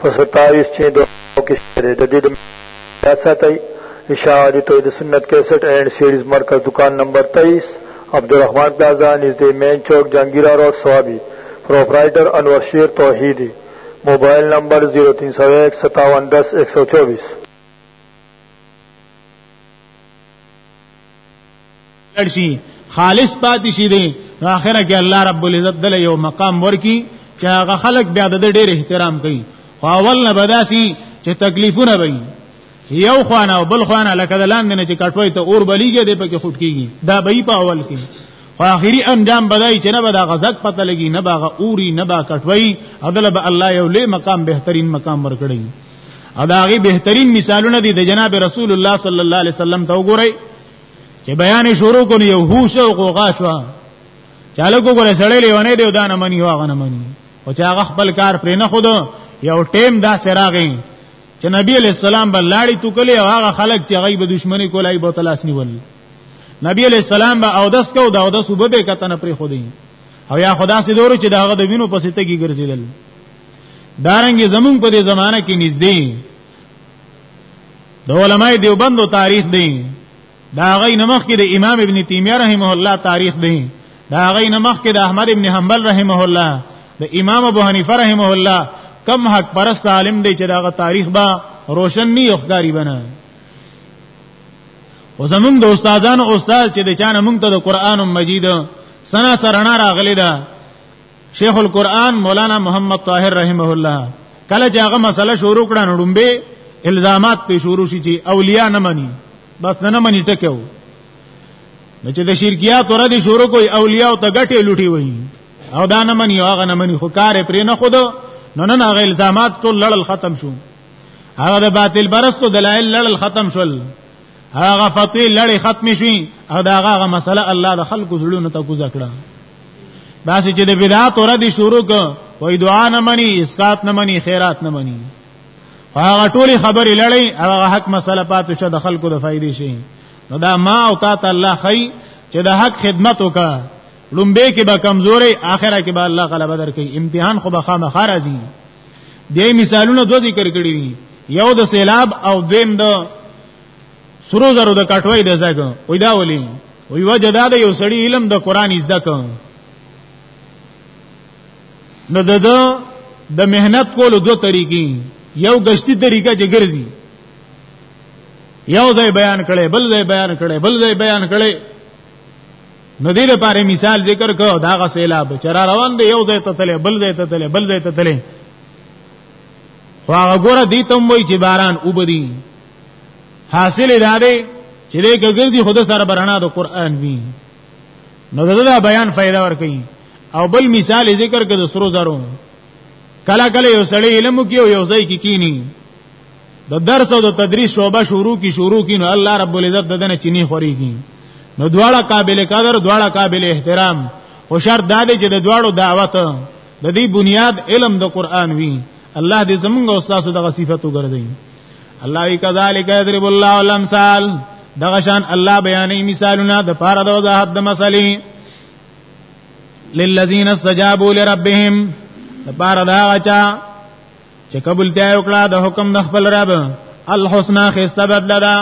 په 27 چین دوه کې شته د دې د یاد ساتئ اشاعه دي توحید سنت 61 اینڈ سیریز مرکز دکان نمبر 23 عبدالرحمن پلازا نزدې مین چوک جنگیرا روډ سوابي پرپرایټر انور شیر توحیدی موبایل نمبر 03015710124 لړشي خالص پاتې شي دي نو اخره کې الله رب العزت دل یو مقام ورکی چې هغه خلک بیا د ډېر احترام کوي او اول نه بداسي چې تکلیفونه وي یو خوانه او بل خوانه لکه د لاندې نه چې کټوي ته اور بلیږي د پکې خټ کیږي دا به په اول کې خو اخیری انجام بدای چې نه به دا غزت پته لګي نه به اوري نه به کټوي عدل به الله یو لوی مقام بهترین مقام ورکړي ادا غي بهترین مثالونه دي د جناب رسول الله صلی الله علیه وسلم ته وګورئ چې بیان شروع کړي یو هوش او غوغا شو چاله کو ګره سړی لیونه دی دا نه مني واغ نه مني او چې هغه خپل کار پرې نه خود یو ټیم دا سراغی چې نبی علی السلام بل لاړی تو کلی او هغه خلک چې غیب دښمنی کولای بو تلاس نیول نبی علی السلام به او دس کو دا او دس وب به کتن پرې خو دی او یا خدا سي دور چې داغه د وینو پسې تګي ګرځیدل دارنګ زمون په دې زمانہ کې نږدې د علماء دیوبندو تاریخ دی دا غي نمخ کې د امام ابن تیمیه رحمه الله تاریخ دی دا غي نمخ کې د احمد ابن حنبل رحمه الله د امام ابو حنیفه رحمه الله کم حق پرست عالم دی چې داغه تاریخ با روشن نه یخداری بنه او زمونږ د استادانو استاد چې د چانه مونږ ته د قران مجید سنا سرنا راغلی دا شیخ القرآن مولانا محمد طاهر رحمه الله کله چې هغه مسله شروع کړه نو ډومبه الزامات په شروع شي چې اولیاء نه مني بس نه مني ټکو نو چې د شرکیات ور دي شروع کوي اولیاء ته ګټه لوټي وایي او دا نه مني هغه نه مني خو کار پرې نه خود نو نه هغه الزامات ټول لړل ختم شو هغه د باطل برستو دلایل لړل ختم شول هغه فتوی لړې ختم شي او دا هغه مسله الله د خلکو زړونو ته کوزه کړه دا چې د بدعات اور دي شروع ک وې دعا نه مني اسقات نه مني خیرات نه مني هغه ټولي خبرې لړې هغه حق مسله پاتې شه د خلکو د فائدې شي نو دا ما او تا ته الله خي چې د حق خدمت وکړه لومبه کې به کمزوري اخره کې به الله غلبه درکړي امتحان خو به خامخا راځي دې مثالونه دوه ذکر کړی دي یو د سیلاب او دیم د سرو زرو د کټوي د زګو وې دا ولي وی وجه دا د یو سړی علم د قران زده کو نو د د مهنت کولو دوه طریقې یو گشتي طریقه چې ګرځي یو ځای بیان کړي بل ځای بیان کړي بل ځای بیان کړي نو دې لپاره مثال ذکر کو دا غ سیلاب چې را روان دی یو ځای ته تلې بل ځای ته تلې بل ځای ته تلې خو هغه ګوره دې تم وای چې باران وبدي حاصل دا دی چې دې ګرځي خود سره برنا د قران وی نو دا بیان فائدہ ور کوي او بل مثال ذکر کړه د سرو زرو کله کله یو سړی علم کوي یو ځای کې کی کینی د درس او د تدریس شوبه شروع کی شروع کی نو الله رب العزت ددنه چینی خوري کی نو دواړه قابل قدر دواړه قابل احترام او شرط دا دی چې د دواړو دعوت د دې بنیاد علم د قران وی الله دې زمونږ او تاسو دغه صفاتو ګرځي الله وی کذالک یضرب الله الامثال دغه شان الله بیانې مثالونه د پاره د وضاحت د مسلې للذین استجابوا لربهم د پاره دا غچا چې قبول ته وکړه د حکم د خپل رب الحسنا خسته بدل ده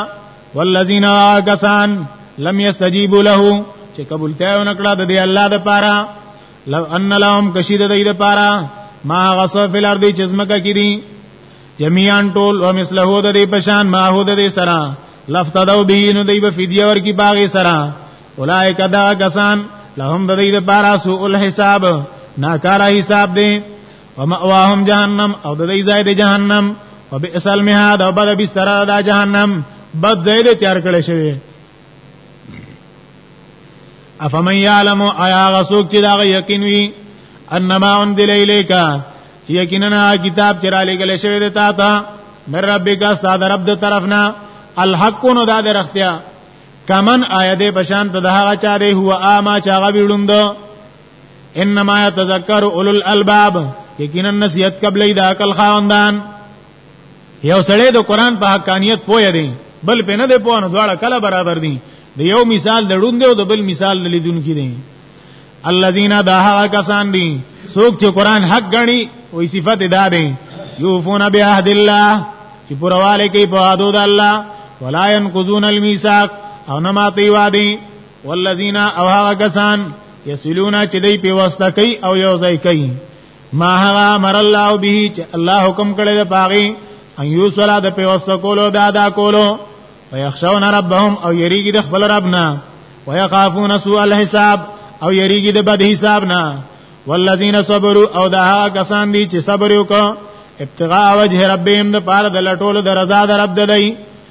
والذین آکسان لم یستجیبوا له چې قبول ته ونکړه د دې الله د پاره لو ان لهم کشید د دې د پاره ما غصو فی الارض چې زمکه کې دي جميعا ټول او مثله د دې پشان ما هو د دې سره لفتدو بینو دی به فدیه ورکی باغی سره اولائک دا کسان لهم د دې لپاره سوء الحساب ناکاره حساب دی ومأواهم جهنم او د دې ځای د جهنم وبئس المهاد او بد بستر د جهنم بد ځای د تیار کړی شوی افمن یعلم ایا غسوک چې دا یقین وی انما انزل الیک چې یقینا کتاب چې را لګل شوی د تا ته مر ربک استاد رب د طرفنا الحق نو دا درختیا کمن آیه دې بشان ته د هغه چا دی هو اما چا غویړوند انما يتذكر اولو الالباب یقینا نصیحت قبلې د عقل خاوندان یو سړی د قران په حقانیت پوهه دی بل په نه دی پوهه نو دواړه کله برابر دي د یو مثال د ړوند او د بل مثال د لیدونکو دی الذين داها کسان دي څوک چې قران حق غني وې صفت ادا دي یوفون بعهد الله چې پرواله کوي په حدود الله ولا ينقضون الميثاق او نه ماتي وادي والذین او هغه کسان یسلون چې دی په واسطه کوي او یو ځای کوي ما هغه امر الله به چې الله حکم کړی د پاغي ان یو صلا د په واسطه کولو دا دا کولو ويخشون ربهم او یریږي د خپل ربنا ويخافون سوء الحساب او یریږي د بد حساب نه والذین صبروا او دا هغه کسان دي چې صبر وکړي ابتغاء وجه ربهم د پاره د لټولو د رضا د رب ددای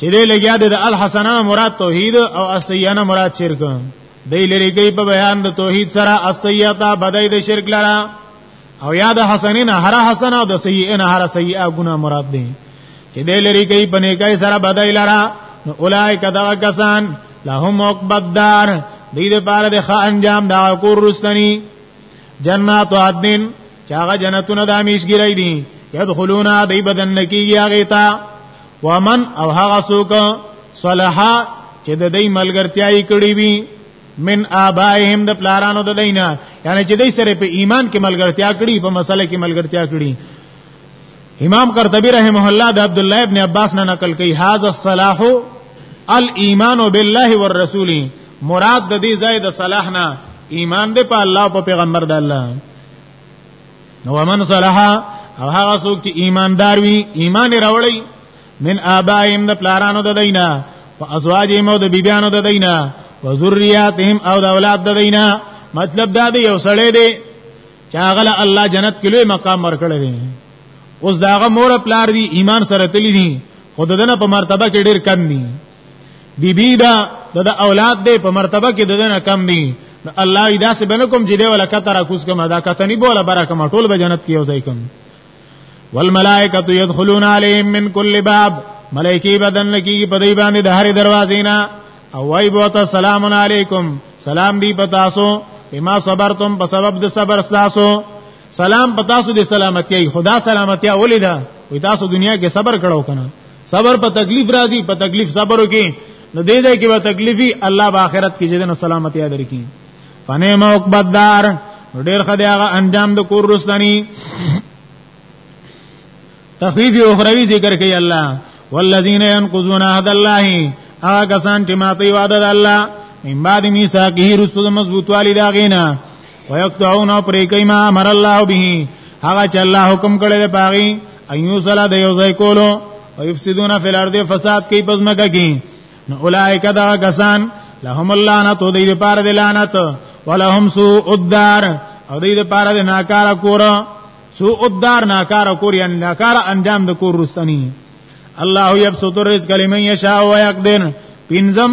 چې دې لګیا د الحسنه مراد توحید او اسیانه مراد شرک دې لري کوي په بیان د توحید سره اسیاتا بدای د شرک لره او یاد حسنین هر حسن او د سیئین هر سیئه ګنا مراد دي چې دې لري کوي په نیکای سره بدای لره نو اولایک دا کسان لهم عقبت دار دې د پاره د ښه انجام دا کور رستنی جنات عدن چاغه جنتونه د امیشګری دي يدخلون دی بدن کیږي هغه ته ومن او هغه څوک صلحا چې د دې ملګرتیاي کړی وي من آبائهم د پلارانو د دینا یعنی چې دې سره په ایمان کې ملګرتیا کړی په مسله کې ملګرتیا کړی امام قرطبی رحمه الله د عبد الله ابن عباس نه نقل کوي هاذا الصلاح الايمان بالله والرسول مراد د دې زائد صلاح نه ایمان دې په الله او په پیغمبر د الله نو ومن صلح او هغه څوک چې ایماندار وي ایمان راوړي من آبائهم د پلارانو د دینا او ازواجهم او د بیبیانو د دینا او ذریاتهم او د اولاد د دینا مطلب دا دی یو سړی دی چې هغه له الله جنت کې لوی مقام ورکړی دی اوس داغه مور پلار دی ایمان سره تللی دی خود دنه په مرتبه کې ډیر کم دی بی بی دا د اولاد دی په مرتبه کې ددنه کم دی الله ای داسې بنکم چې دی ولا کتره کوس کوم دا کتنی بوله برکم ټول به جنت کې اوسای کوم والملائکه يدخلون عليهم من كل باب ملائکی بدن لکی په دی باندې د هرې دروازې نه او وای بو ته سلام علیکم سلام دی پتا سو بما صبرتم په سبب د صبر تاسو سلام پتا سو د سلامتی خدا سلامتی ولیدا وی تاسو دنیا کې صبر کړو کنه صبر په تکلیف راځي په تکلیف صبر وکي نو دې دې کې به تکلیفي الله په آخرت کې جنو سلامتی یاد رکي فنه موقبدار ډېر خدای هغه انجام د کور رستنی تخفیف اخروی ذکر کوي الله والذین ينقضون عهد الله هغه کسان چې ماته وعده الله من بعد میثاقه رسول مضبوط والی دا غینا ويقطعون پرېکای ما امر الله به هغه چې الله حکم کړی دی پاغي ايو صلا د یو ځای کولو او يفسدون فی الارض فساد کوي پزماکه کې نو اولایک دا کسان لهم اللعنت او دې لپاره د لعنت ولهم سوء الدار او دې لپاره د ناکاره کور سوء الدار ناکاره کور یا ناکاره انجام د کور رستنی الله یبسط الرزق لمن یشاء و یقدر پنځم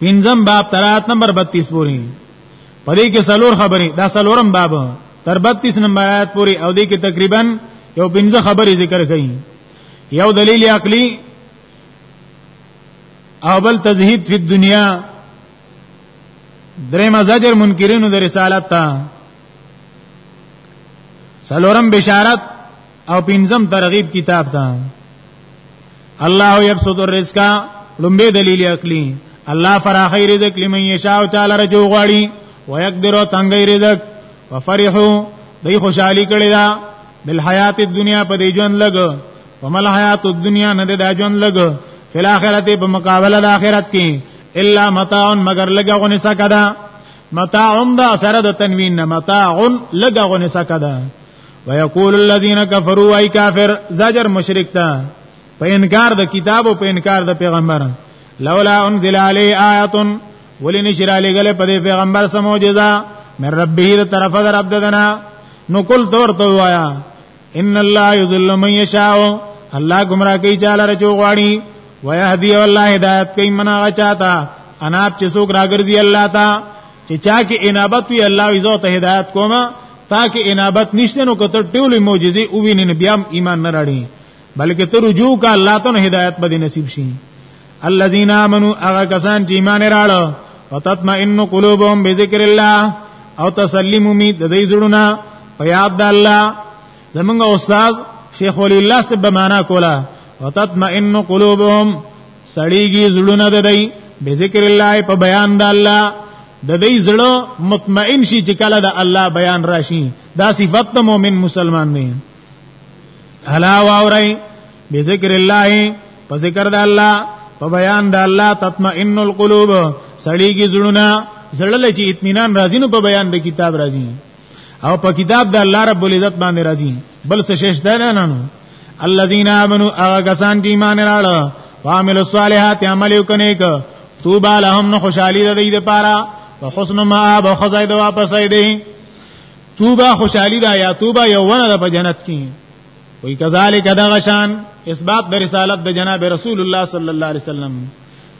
پنځم باب تر آیت نمبر 32 پورې په دې کې څلور خبرې دا څلورم باب تر 32 نمبر آیت پورې او دې کې تقریبا یو پنځه خبرې ذکر کړي یو دلیل عقلی او بل تزهید فی الدنیا دریم زجر منکرینو د رسالت ته سلورم بشارت او پنځم ترغیب کتاب ته الله یبسط الرزق لومبه دلیل عقلی الله فراخی رزق لمن یشاء تعالی رجو غواړي ويقدر تنگي رزق وفرحو دای خوشحالي کړی دا بل حیات الدنیا په دې ژوند لګ ومل حیات الدنیا نه دا ژوند لګ فل اخرت په مقابله د اخرت کې الا متاع مگر لګ غنی سکدا متاع دا سره د تنوین نه متاع لګ غنی سکدا ويقول الذين كفروا اي كافر زجر مشرک ته په انکار د کتاب او په انکار د پیغمبر لولا انزل علي آیات ولین شرع لګل په دې پیغمبر سم معجزه من ربه د طرف در عبد دنا نو کل تور تو وایا ان الله یذل من یشاء الله گمراه کوي چاله رچو غواړي ويهدي والله هدایت کوي منا غچاتا اناب چې څوک راګرځي الله تا چې چا کې انابت وي الله عزو ته هدایت کوما تا کې انابت نشته نو کته ټول معجزې او وینې بیا ایمان نه راړي بلکې ته رجوع کا الله ته هدایت به نصیب شي الذين امنوا هغه کسان چې ایمان راړو وتطمئن قلوبهم بذكر الله او تسلیم امید د دې زړونه په یاد د الله زمونږ استاد شیخ ولی الله سب معنا کولا وتطمئن قلوبهم سړیږي زړونه د دی به ذکر الله په بیان د الله د دې زړه مطمئن شي چې کله د الله بیان راشي دا صفت مؤمن مسلمان دی الا واوري به ذکر الله په ذکر د الله په بیان د الله تطمئن القلوب سړیږي زړونه زړه لچې اطمینان راځي نو په بیان د کتاب راځي او په کتاب د الله رب العزت باندې راځي بل څه شش ده نه نه الذين امنوا هغه کسان چې ایمان راړه وعمل الصالحات عمل وکنه ک توبه لهم نو خوشالي ده دې لپاره وحسن ما به خزای ده واپس ایدي توبه خوشالي ده یا توبه یو ونه ده په جنت کې وی کذالک دغشان اثبات د رسالت د جناب رسول الله صلی الله علیه وسلم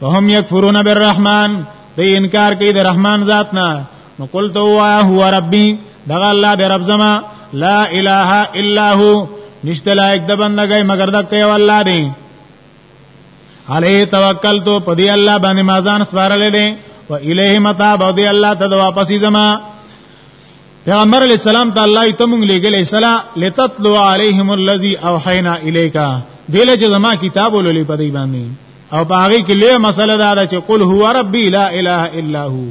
فهم یکفرون بالرحمن دی انکار کوي د رحمان ذات نه نو قلت هو هو ربي دغه الله دی رب زما لا اله الا هو نشته لایک د بندګۍ مگر د کوي الله دی علیه توکلت په دی الله باندې مازان سپارلې دي و الیه متاب او دی الله ته واپسې زما پیغمبر علیہ السلام ته الله ته مونږ لګلې سلا لتتلو علیهم الذی اوحینا الیکا دله چې زما کتاب ولولې په دی باندې او په هغه کې لوی مسله دا ده چې قل هو ربي لا اله الا هو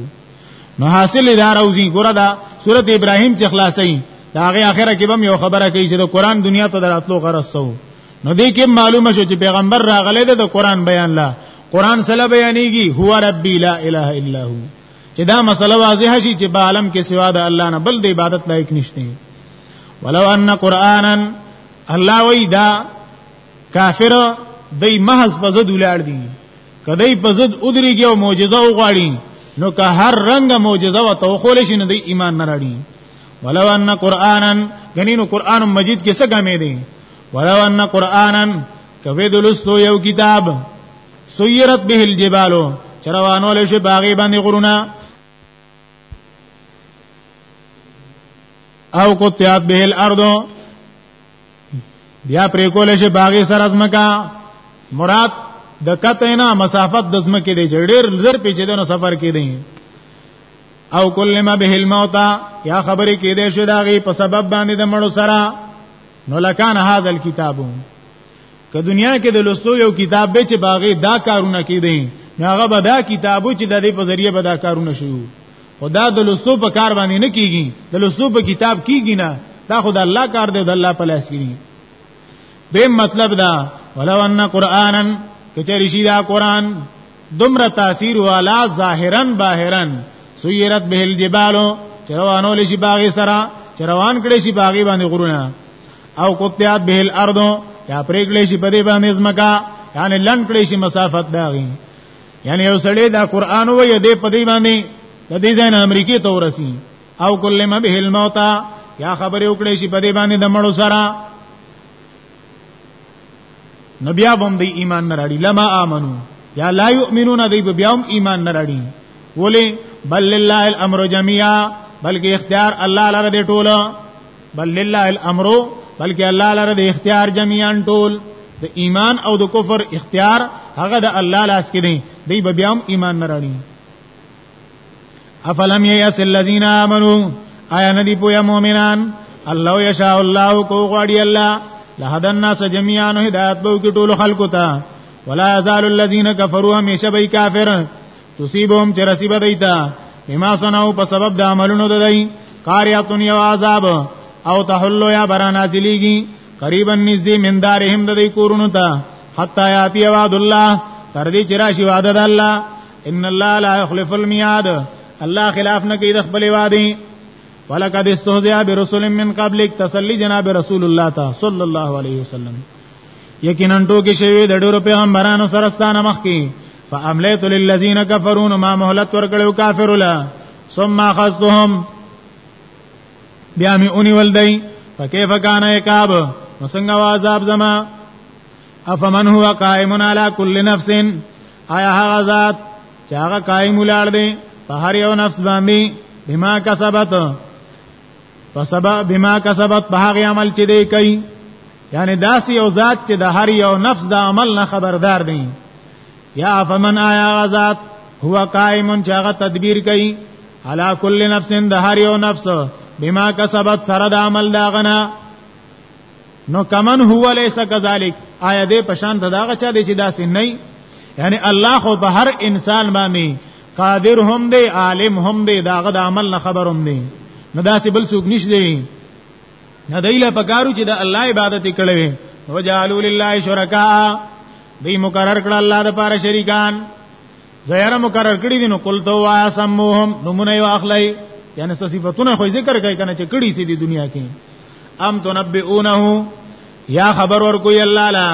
نو حاصل دا راوځي ګوره دا سوره ابراهيم چې خلاصې دا هغه اخره کې به یو خبره کوي چې د قران دنیا ته دراتلو غرض سو نو دې کې معلومه شو چې پیغمبر راغله د قران بیان لا قران سره بیانېږي هو ربي لا اله الا هو چې دا مسله واضحه شي چې په عالم کې سوا د الله نه بل د عبادت لایق نشته ولو ان قرانا الله وی دا کافر دای محض په ضد ولړ دي کدی په ضد ادریږي او معجزه وغواړي نو که هر رنګ معجزه و توخول شي نه دی ایمان نه راړي ولو ان قرانا غنینو قران مجید کې څه کمې دي ولو ان قرانا کبه دلستو یو کتاب سیرت به الجبال چروانو له شي باغی باندې غرونه او قطعت به الارض بیا پرې کول شي باغی سر ازمکا مراد د کته نه مسافت د ازمکه دی ډېر زر پیچې دنو سفر کې دی او کله ما به الموت یا خبرې کې دی شو داغي په سبب باندې د مړو سره نو لکان هاذا الكتاب که دنیا کې د لوستو یو کتاب به چې باغی دا کارونه کې دی هغه به دا کتابو چې د دې په ذریعه به دا کارونه شي خدا د لوستو په کار باندې نه کیږي د لوستو په کتاب کیږي نه دا خدا الله کار دی د الله په لاس کې دی دیم مطلب دا ولو ان قرانا کچری شی دا قران دمر تاثیر والا ظاهرا باهرا سیرت به الجبال چروانو لشی باغی سرا چروان کړي شی باغی باندې غرونه او قطعات به الارض یا پرېګلې شی په دې باندې زمکا یعنی لن کړي شی مسافت باغی یعنی یو سړی دا قران وې دې په دې باندې د دې ځای نه امریکای ته ورسی او کله ما به الموت یا خبرې وکړې شي په دې باندې د مړو سره نو بیا بم دی ایمان نه راړي لما امنو یا لا یؤمنون دی بیا هم ایمان نه راړي ولی بل لله الامر جميعا بلکې اختیار الله لره دی ټوله بل لله الامر بلکې الله لره د اختیار جميعا ټول د ایمان او د کفر اختیار هغه د الله لاس کې دی دی به بیا هم ایمان نه راړي افلم ییس الذین آمنو آیا ندی پویا مؤمنان الله یشاء الله کو غړی الله لهدا الناس جميعا هدایت بو کې ټول خلکو ته ولا زال الذين كفروا همیشه به کافر تصيبهم چې رسیب دیتا بما صنعوا په سبب د عملونو د دی قاریاتن یو عذاب او تحلو یا برا نازلیږي قریبا نزدې من دارهم د دې کورونو ته حتا یاتی وعد الله تر دې چې راشي وعده د الله ان الله لا يخلف الميعاد الله خلاف نه کوي د خپل وعده ولقد استهزئ برسل من قبلك تسلی جناب رسول الله صلی الله علیه وسلم یقینا ټوکی شوی د ډیرو پیغمبرانو سره ستانه مخ کی فاملیت للذین کفرون ما مهلت ورکړو کافر لا ثم اخذتهم بیا می اونی ولدی فکیف کان عقاب وسنګ عذاب زما افمن هو قائم علی کل نفس آیا هغه ذات چې هغه قائم ولړ دی په هر یو نفس باندې بما کسبت فسبا بما کسبت په هغه عمل چې دی کوي یعنی داسې یو ذات چې د هر یو نفس د عمل نه خبردار دی یا فمن آیا ذات هو قائم چې هغه تدبیر کوي علا کل نفس د هر یو نفس بما کسبت سره د عمل دا غنا نو کمن هو لیس کذالک آیا دې پشان داغه چا دی چې داسې نه یعنی الله خو په هر انسان باندې قادر هم دی عالم هم دی داغه د عمل نه خبر هم دی نو داسې بل څوک نشته نه دایله پکارو چې د الله عبادت کړي وي وجعلوا لله شرکا دی مقرر کړ الله د پاره شریکان زهر مقرر کړی دي نو قل تو واسمهم نمونه یو اخلي یعنی صفاتونه خو ذکر کوي کنه چې کړي سي د دنیا کې ام تنبئونه یا خبر ورکوي الله لا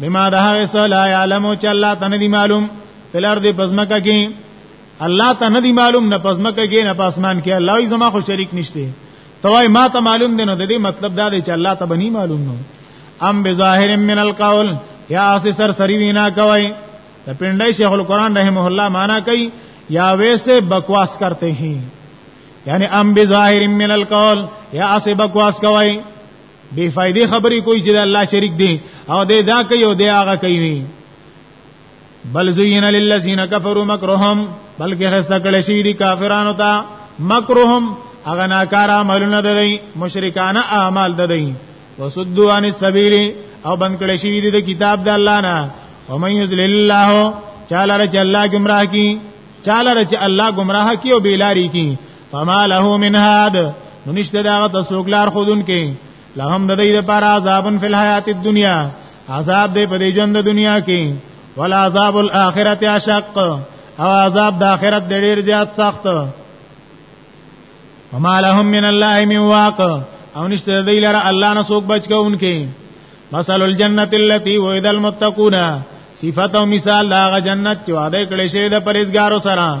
بما ده غسه لا يعلم چې الله ته ندي معلوم فل ارض پزمکه کې الله ته ندي معلوم نه پزمکه کې نه پاسمان کې الله یې زما خو شریک نشته توای ما ته معلوم دی نو د دې مطلب دا دی چې الله ته بني معلوم نو ام بظاهر من القول یا اس سر سری وینا کوي د پندای شیخ القران رحمه الله معنا کوي یا ویسے بکواس کرتے ہیں یعنی ام بظاهر من القول یا اس بکواس کوي بے فائدې خبرې کوي چې الله شریک دی او دې دا کوي او دې هغه کوي بل زین للذین کفروا مکرهم بلکې خسته کړي شي دي کافرانو ته مکرهم هغه ناکار عملونه ده دی مشرکانه اعمال ده دی وسدوا عن السبیل او بند کړي شي دي د کتاب د الله نه او من یذل الله چاله رچ الله گمراه کی چاله رچ الله گمراه کی او بیلاری کی فما له من هاد نو نشته دا غته سوګلار خودن کې لهم د دې لپاره عذابن فی الحیات الدنیا عذاب دې په دې ژوند دنیا کې ولا عذاب الاخرت اشق او عذاب د اخرت ډېر زیات سخت وما لهم من الله من واق او نشته د دې لپاره الله نه سوګ بچ کوونکې مثل الجنه التي وعد المتقون صفات او مثال دا جنت چې وعده کړی شوی د پرېزګارو سره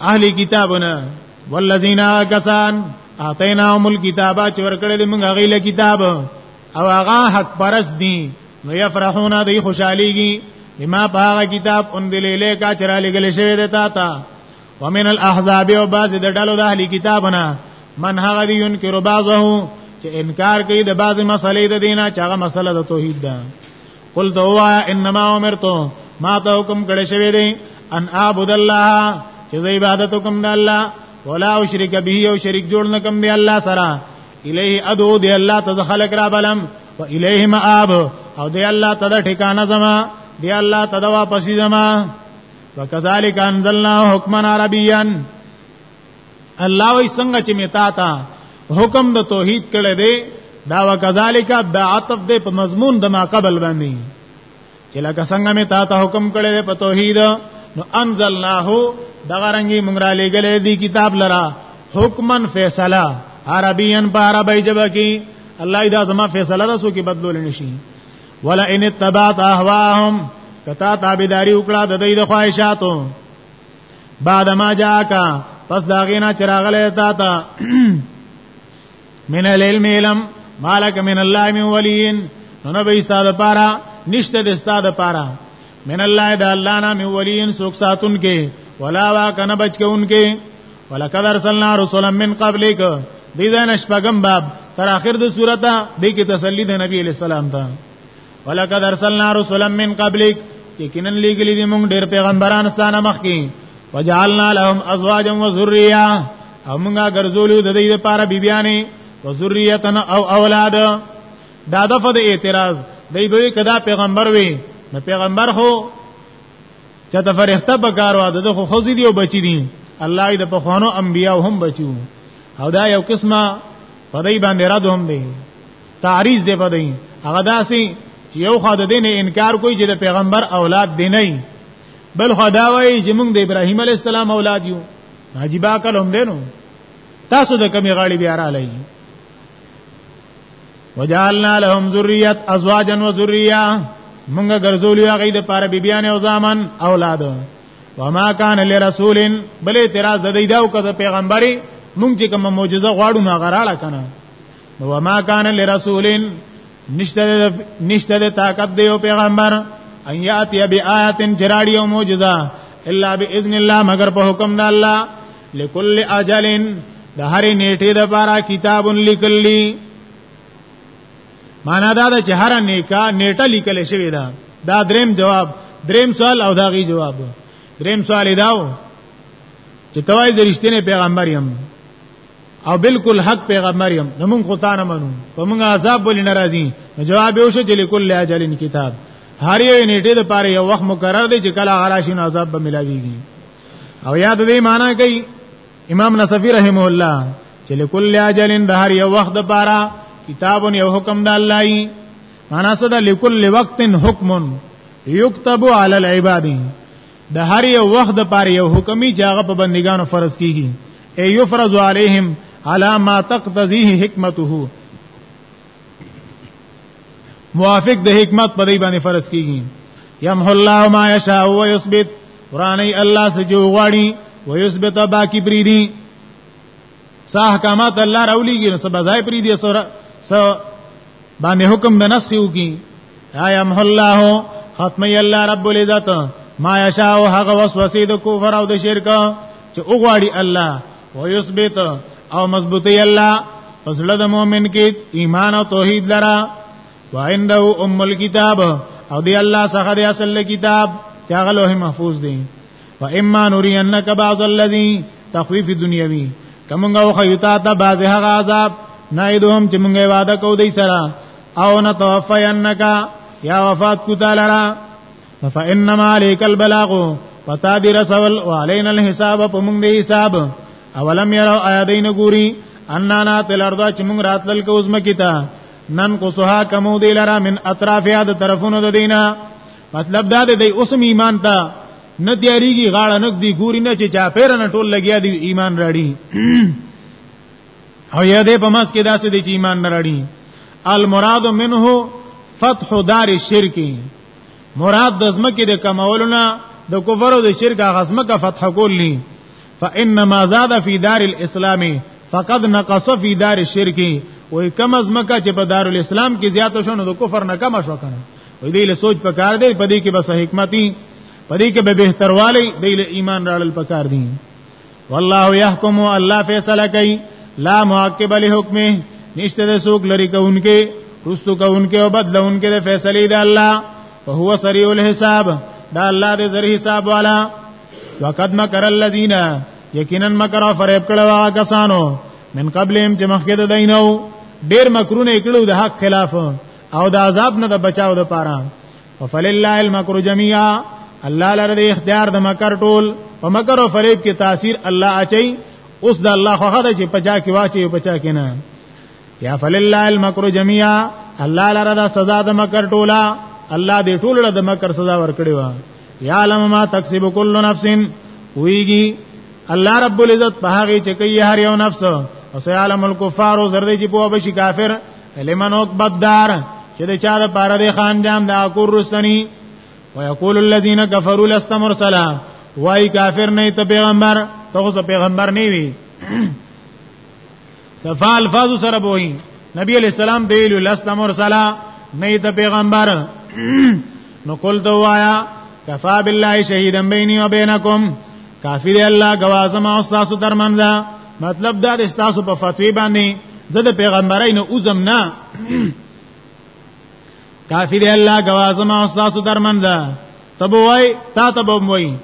اهل کتابونه والذین کسان اعطیناهم الكتاب چې ورکړل دي موږ غیله کتاب او هغه حق پرس دي نو یفرحون دی خوشاليږي بما باغ کتاب انزل الیک چر لګل شوی د تا تا ومن الاحزاب او باز د ډلو د اهلی کتابنا من هغه دی ينکر بعضه چې انکار کوي د بعض مسلې د دینه چې هغه مسله د توحید ده قل دوا انما امرت ما ته حکم کړی شوی دی ان اعبد الله چې زه عبادت کوم د الله ولا اشرک به او شریک جوړ نه کوم دی الله سره الیه ادعو دی الله ته خلق را بلم و الیه مآب او دی الله ته د ټکانه زما دی الله ته د واپسی زما وکذالک انزلنا حکما عربیا الله وی څنګه چې متا تا حکم د توحید کړه دی دا وکذالک دا عطف دی په مضمون د ما قبل باندې چې لکه څنګه متا تا حکم کړه دی په توحید نو انزلناه دا رنګي مونږ را لګلې دی کتاب لرا حکمن فیصله عربین په عربی جبه کې الله دا زما فیصله ده سو کې بدلول نشي ولا ان تبعت اهواهم کتا تابعداري وکړه د دې د خواهشاتو بعد ما جاءکا پس دا غینا چراغله تا تا من العلم علم مالک من الله من ولین نو نه به استاد پارا نشته د استاد پارا من الله د الله نه من ولین سوک ساتون کې ولا وا کنه بچ کې ان کې ولقد ارسلنا رسلا من قبلک دې دا نشپغم باب تر اخر د سورته دې کې تسلی د نبی علی السلام ته ولقد ارسلنا رسلا من قبلك یقینا لګلی دی موږ ډیر پیغمبران ستانه مخکې وجعلنا لهم ازواجا وذريه او موږ ګرځولو د دې لپاره بیبيانې وذريه او اولاد دا دغه د اعتراض دی به کدا پیغمبر وي نو پیغمبر هو چې د فرښتہ په کار و د خو خوځي دی او بچی دي الله دې په خوانو انبیا هم بچو او دا یو قسمه په دې باندې را دوم دی تعریض دی پدې هغه داسې چې یو خو د دین انکار کوي چې د پیغمبر اولاد دی نه بل خدا وایي چې موږ د ابراهیم علی السلام اولاد یو عجیب عقل هم دینو تاسو د کمی غاړي بیا را لای وجعلنا لهم ذریات ازواجا و ذریه مونږه ګرځولې هغه د پاره بیبيان او ځامن اولاد وما کان لرسول بل اعتراض د دې داو کده پیغمبري مونږ چې کوم معجزه غواړو نه غراړه کنه و ما کان لرسول نشته نشته طاقت دی او پیغمبر ان یاتی بیاات جراړی او معجزه الا باذن الله مگر په حکم د الله لكل اجل د هرې نیټه د پاره کتاب لیکلی معنا دا ده چې هر نیکا نیټه لیکل شوی ده دا دریم جواب دریم سوال او داغي جواب دریم سوال داو چې توای د رښتینه پیغمبر یم او بالکل حق پیغمبر يم نو موږ خو تا نه منو په موږ عذاب ولې ناراضي جواب یې وشو چې لکل اجلن کتاب هر یو نیټه د پاره یو وخت مقرر دی چې کله غراشین عذاب به ملاويږي او یاد دې معنی کوي امام نصفی رحمه الله چې لکل اجلن د هر یو وخت د پاره کتاب یو حکم د الله ای معنا څه ده لکل وقت حکم یكتب علی العباد د هر یو وخت د پاره یو حکمی چې هغه په بندګانو فرض کیږي ای یفرض علیهم علی ما تقتضیه حکمته موافق د حکمت په دی باندې فرض کیږي یمح الله ما یشاء و یثبت قران ای الله سجو غواړي و یثبت باقی پریدي سا احکامات الله راولېږي نو سبا ځای پری دي سره سو باندې حکم د نسخ وکي یا محو الله ختم الله رب العزت ما یشاء هغه وسوسه د کفر او د شرک چې وګواړي الله ويثبت او مضبوطی الله فضل د مؤمن کې ایمان او توحید لرا وعنده ام الكتاب او دی الله څخه دی اصل کتاب چې هغه لوح محفوظ دی و اما نرینک بعض الذی تخویف دنیوی کومګه وخه یتا ته بعض هغه عذاب نعیدهم چې موږ وعده کو دی سره او نتوفینک یا وفات کو تعالی را فانما علیک البلاغ پتا دی رسول وعلینا الحساب په موږ دی حساب اولم یرو ایدین ګوری ان انا تل ارض چې موږ راتل کو عظمت کیتا نن کو سها کمو دی لرا من اطرافیا د طرفونو د دینه مطلب دا دی اوسم ایمان ته نه تیاریږي غاړه نک دی ګوري نه چې چا پیر نه ټول لګیا دی ایمان راړي او یا دې په مس کې داسې دی چې ایمان نه راړي المراد منه فتح دار الشرک مراد د زمکه د کمولونه د کفر او د شرک غزمه کا فتح کولی فانما زاد فی دار الاسلام فقد نقص فی دار الشرک وای کم ازمکه چې په دار الاسلام کې زیات شونه د کفر نه کم شو کنه وې دې له سوچ پکار دی په دې کې بس حکمتي په دې کې به بهتروالی دې له ایمان راړل پکار دی والله يحكم الله فیصله کوي لا معقب له حکمه نشته د سوق لري کوونکې رستو کوونکې او بدلونکې د فیصلې د الله او هو سریع الحساب دا الله دې زری حساب والا وقد مکر الذين یقینا مکر او فریب کړه وا کسانو من قبلهم چې مخکې د دینو ډیر مکرونه کړو د حق خلاف او د عذاب نه د بچاو د پاره فلله المکر جميعا الله لره د اختیار د مکر ټول په مکر او فریب کې تاثیر الله اچي اوس د الله خو هغه چې پچا کې واچي پچا کې نه یا فلله المکر جميعا الله لره د سزا د مکر ټولا الله دې ټول له د مکر سزا ورکړي وا یا علم ما تکسب کل نفس ویږي الله رب العزت په هغه چې کوي هر یو نفس او سيعلم الكفار زردي چې په بشي کافر لمن عقبت دار چې د چا د پاره د خان جام دا کور رسنی ويقول الذين كفروا لست مرسلا وای کافر نه ته پیغمبر ته اوس پیغمبر نه وی صفا الفاظ سره بوئی نبی علیہ السلام دیل لست مرسلا نه ته پیغمبر نو قل تو وایا کفا بالله شهیدا بیني و بینکم کافی دی الله گوازم او تاسو درمنځه مطلب دا د تاسو په فتوی باندې زه د پیغمبرای نه اوزم نه کافی دی الله گوازم او تاسو درمن ده تب وای تا تب وای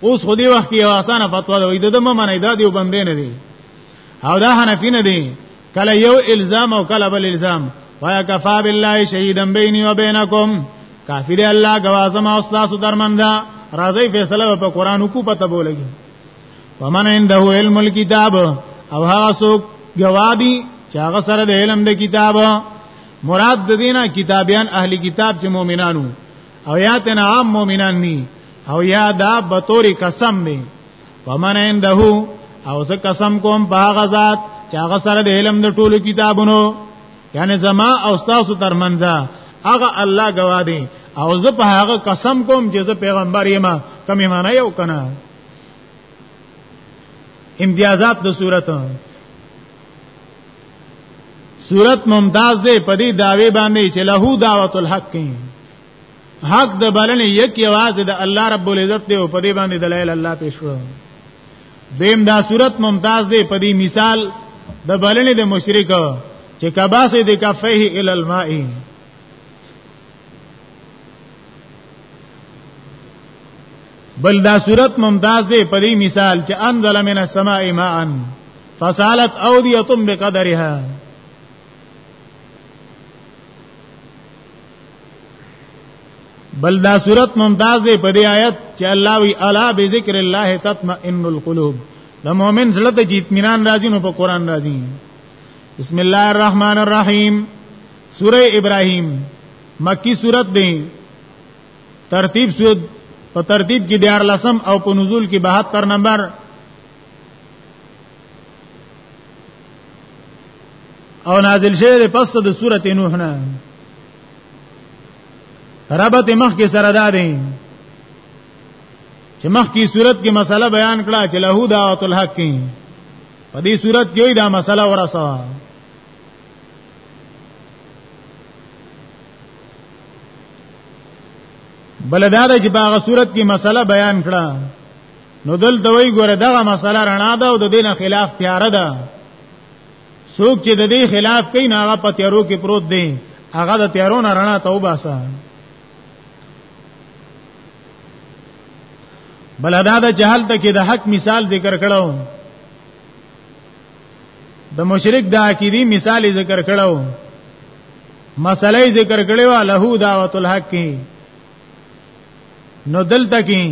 اوس خو دی وخت یو اسانه فتوا ده وای د دمه منای دا دیو بندې نه دی او دا حنفی نه دی کله یو الزام او کله بل الزام وای کفا بالله شهیدا بیني و بینکم کافی دی الله گوازم او تاسو درمن ده راځي فیصله په قران کو پته بولګي ومن عنده علم الكتاب او هغه څوک گوادی چې هغه سره د علم د کتاب مراد د دینه کتابیان اهلی کتاب چې مؤمنانو او یا تن عام مؤمنان ني او یا دا بطوری قسم دی ومن عنده او زه قسم کوم په هغه ذات چې هغه سره د علم د ټولو کتابونو یعنی زما او تاسو ترمنځ هغه الله گواه دی او زه په هغه قسم کوم چې زه پیغمبر یم کمه معنی یو کنه امتیازات د صورت صورت ممتاز دی په دې داوی باندې چې له دعوت الحق کې حق د بلنې یک आवाज د الله رب العزت دی او په دې باندې دلایل الله پیش کړو دیم دا صورت ممتاز دی په دې مثال د بلنې د مشرک چې کباسه د کفه ال الماء بل دا صورت ممتاز دی په دې مثال چې انزل من السماء ماء فسالت اوديه بقدرها بل دا صورت ممتاز دی په دې آیت چې الله وی الا بذکر الله تطمئن القلوب د مؤمن زړه ته اطمینان راځي نو په قران راځي بسم الله الرحمن الرحیم سوره ابراهیم مکی سورت دی ترتیب سود په ترتیب کې دیار لسم او په نزول کې 72 نمبر او نازل شوی دی پس د سورته نوح نه ربط مخ کې سره ده دی چې مخ کی صورت کې مسله بیان کړه چې له دعوت الحق کې په دې صورت کې دا مسله ورسوه بل دا ده چې په هغه صورت کې مسله بیان کړه نو دل دوی ګوره دغه مسله رڼا ده او د دین خلاف تیار ده څوک چې د دې خلاف کوي نه هغه په تیارو کې پروت دی هغه د تیارو نه رڼا ته وباسه بل ادا د جهل ته کې د حق مثال ذکر کړو د مشرک د عقیدی مثال ذکر کړو مسلې ذکر کړو له دعوت الحق کی نو دلته کی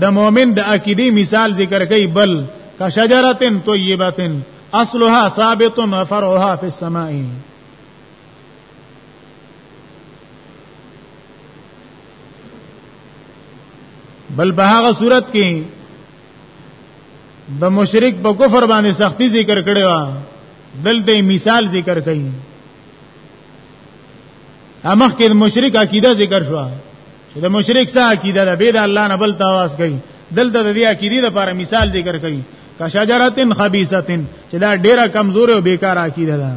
د مؤمن د عقیدی مثال ذکر کوي بل کشجرتن طیبتن اصلها ثابت و فرعها فی السماء بل په هغه صورت کې د مشرک په کفر باندې سختی ذکر کړي وا دلته مثال ذکر کړي امخ کې مشرک عقیده ذکر شو چې د مشرک سره عقیده ده بيد الله نه بل تواس کوي دلته د دې عقیده لپاره مثال ذکر کړي کشجرتن خبيثتن چې دا ډیره کمزوري او بیکاره عقیده ده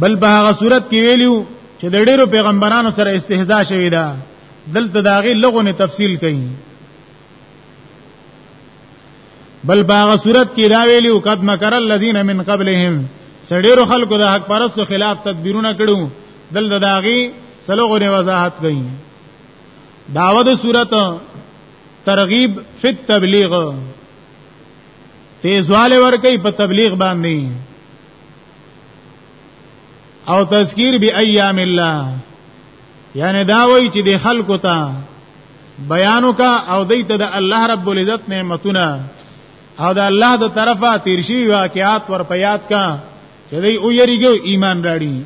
بل په هغه صورت کې ویلو چې د ډیرو پیغمبرانو سره استهزاء شوی دا دلته داغي لغونه تفصیل کړي بل په هغه صورت کې دا ویلو قد مکر الذين من قبلهم سړیرو خلکو د حق پرستو خلاف تدبیرونه کړو دلته داغي سلوغونه وضاحت کړي داوود صورت ترغیب فی التبلیغ تیزواله ور کوي په تبلیغ باندې او تذکیر بی ایام الله یعنی دا وایي چې د خلکو ته بیانو کا او دیت د الله رب العزت نعمتونه او د الله د طرفه تیر شي واقعات ور پیاد کا چې دوی او یریږي ایمان راړي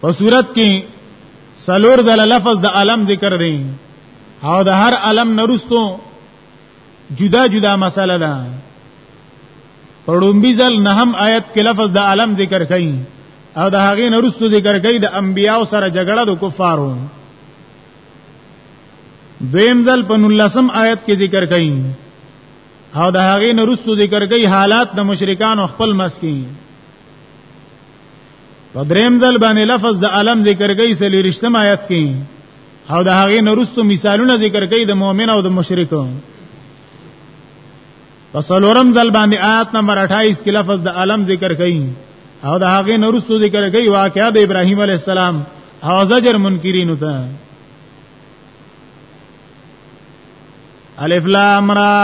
په صورت کې سلور ځله لفظ د علم ذکر دی او د هر علم نرستو جدا جدا مسله ده په لومبي ځل نه هم آیت کې لفظ د علم ذکر کړي او د هغې نرستو ذکر کړي د انبیاو سره جګړه د کفارو دویم ځل په نلسم آیت کې ذکر کړي او د هغې نرستو ذکر کړي حالات د مشرکان خپل مسکین په دریم ځل باندې لفظ د علم ذکر کوي سلیرشتم آیت کې او د هغه نورستو مثالونه ذکر کوي د مؤمن او د مشرک په سلورم ځل باندې آیت نمبر 28 کې لفظ د علم ذکر کوي او د هغه نورستو ذکر کوي واقعا د ابراهیم علی السلام او زجر منکرین ته الف لام را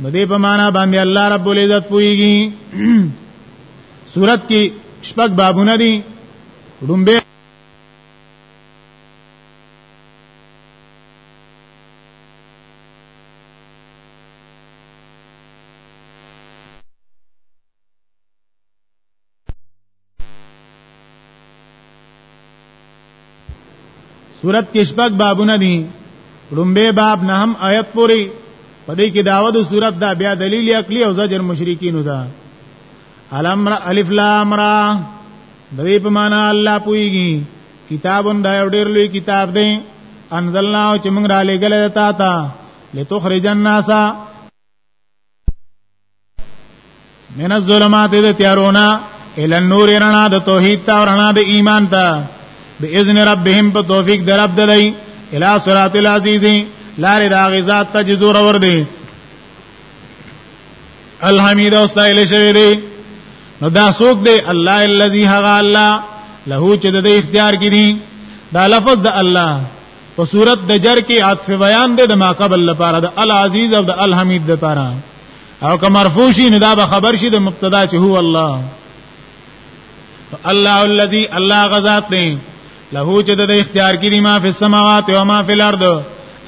نو دې په معنا باندې الله رب العزت پويږي صورت کې شپږ بابونه دي ډومبه صورت کې شپږ بابونه دي لومبه باب نه هم آیت پوری پدې کې داوود صورت دا بیا دلیل عقلی او زجر مشرکین دا الامر الف لام را دوی په معنا الله پویږي کتابون دا یو ډیر لوی کتاب دی انزلنا او چې موږ را لېګل تا تا لتخرج الناس من الظلمات د تیارونا ال النور رنا د توحید تا رنا د ایمان تا باذن ربهم په توفیق در رب دلای الی صراط العزیز لار دا غزاد ته جزور ور دی الحمید او سایل شوی دی نو دا سوک دی الله الذی هغه الله له چې د اختیار کړي دا لفظ د الله په صورت د جر کې عطف بیان دی د ما قبل لپاره د العزیز او د الحمید لپاره او که مرفوع شي نو دا به خبر شي د مبتدا چې هو الله الله الذي الله غزاد دی له چې د اختیار کې دی ما فی السماوات او ما فی الارض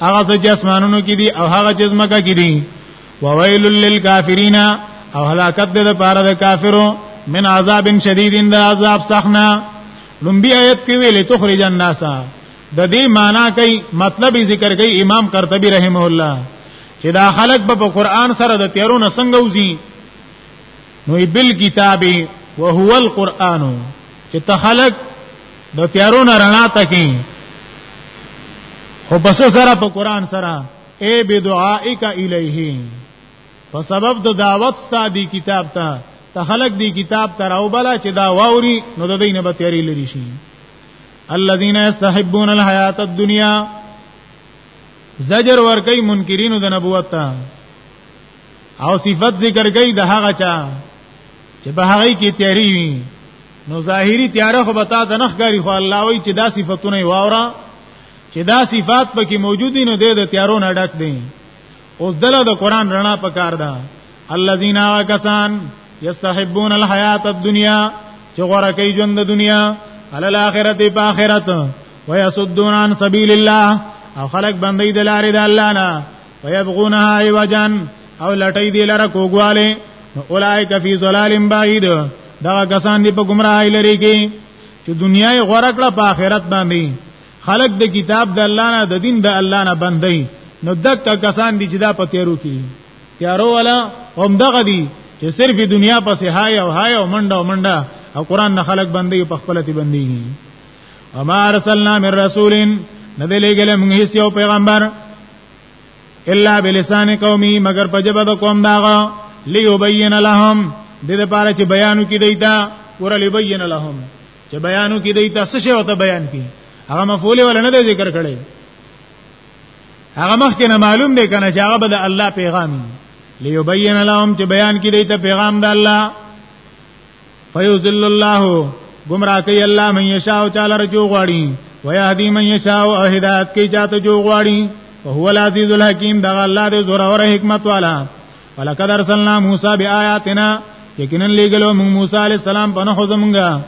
هغه څه چې اسمانونو کې دي او هغه چې زمکه کې دي وویل للکافرین او هلاکت دې لپاره د کافرو من عذاب شدید د عذاب سخنا لومبی آیت کې ویلې تخرج الناس د دې معنی کوي مطلب ذکر کوي امام قرطبي رحمه الله چې دا خلق په قران سره د تیرو نه څنګه وځي نو بل کتاب او هو القران چې ته خلق د تیرو نه رڼا تکي خو بس سره په قران سره اے بدعائک الیه په سبب د دعوت سادي کتاب ته ته خلق دی کتاب تر او بلا چې دا واوري نو د دینه به تیری لري شي الذين يستحبون الحياه الدنيا زجر ور کوي منکرینو د نبوت ته او صفت ذکر کوي د هغه چا چې په هغه کې تیاری وي نو ظاهری تیار خو بتا د نخګاری خو الله وی چې دا صفاتونه واورا چې دا صفات پکې موجود دي نو د تیارو نه ډک دي اوس دله د قران رڼا پکار ده الذين وكسان يستحبون الحياه الدنيا چې غوړه کوي ژوند د دنیا علی الاخرته په اخرت ويصدون عن سبيل الله او خلق بندي د لارې د الله نه ويبغونها عوجا او لټي دي لره کوګواله اولائک فی ظلال بعید دا کسان دی په گمراهی لري کې چې دنیا یې غوړه کړه په آخرت باندې خلق د کتاب د الله نه د دین د الله نه بندي نو دک کسان دي چې دا په تیرو کې تیارو ولا هم دغه دي چې صرف دنیا پسې هاي او هاي او منډه او منډه او قران نه خلق بندي په خپل تی بندي اما ارسلنا من رسول نه دی لګل موږ هیڅ یو پیغمبر الا بلسان قومي مگر په جبه د قوم داغه ليبين لهم د دې لپاره چې بیانو کې دیتا ور ليبين لهم چې بیانو کې دی تاسو شی او ته بیان کې هغه مفعول ولا نه ذکر کړي هغه مخکې نه معلوم دی کنه چې هغه به د الله پیغام ليبين لهم چې بیان کې دی ته پیغام د الله فیذل الله گمراه کوي الله من یشاء او تعالی رجو غواړي ويهدي من يشاء او هدایت کوي چاته جو غواړي وهو العزيز الحكيم دا الله دې زوره او حکمت والا ولقد ارسلنا موسی بیااتنا یقینا لګلو موږ موسی علی السلام په نخو زمونږه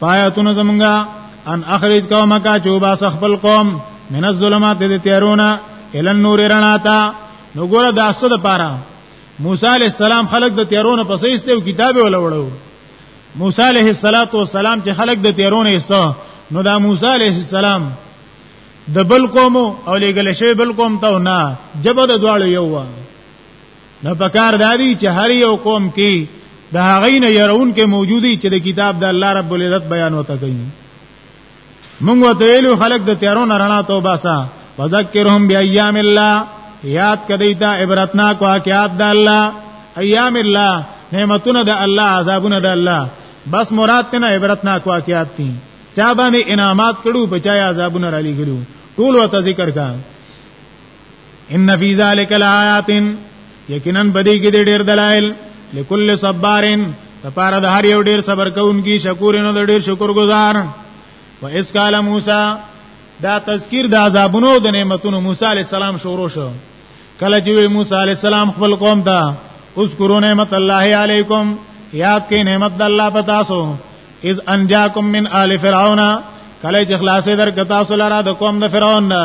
پایاتونه زمونږه ان اخرج قوم کا چوبا خپل قوم من الظلمات د تیرونه ال النور رڼا تا نو ګوره د اسد لپاره موسی علی السلام خلق د تیرونه پسې استو کتاب ولوړو موسی علیه السلام چې خلق د تیرونه استو نو دا موسی علیه السلام د بل قوم او لګل شوی بل قوم ته نه جبه د دواړو یو نه پکار دادی چې هر یو قوم کې د هغه نه يرون کې موجودي چې د کتاب د الله رب العزت بیان وته کوي موږ ته ویلو خلق د تیارو نه رڼا توبه سا وذکرهم بیاام الله یاد کدی تا عبرتناک واقعات د الله ایام الله نعمتونه د الله عذابونه د الله بس مراد ته نه عبرتناک واقعات دي چا باندې انعامات کړو په چا عذابونه را لګړو ټول وته ذکر کا ان فی ذلک لآیات یقینا بدی کې ډېر دلایل لکل صبارن لپاره د هر یو ډېر صبر کوونکی شکور نه ډېر شکر گزار و اس قال موسی دا تذکیر د عذابونو د نعمتونو موسی علی السلام شروع شو کله چې موسی علی السلام خپل قوم ته اذکروا نعمت الله علیکم یاد کړئ نعمت د الله پتا سو اذ انجاکم من آل فرعون کله چې خلاصې در کتا سو لرا د قوم د فرعون نه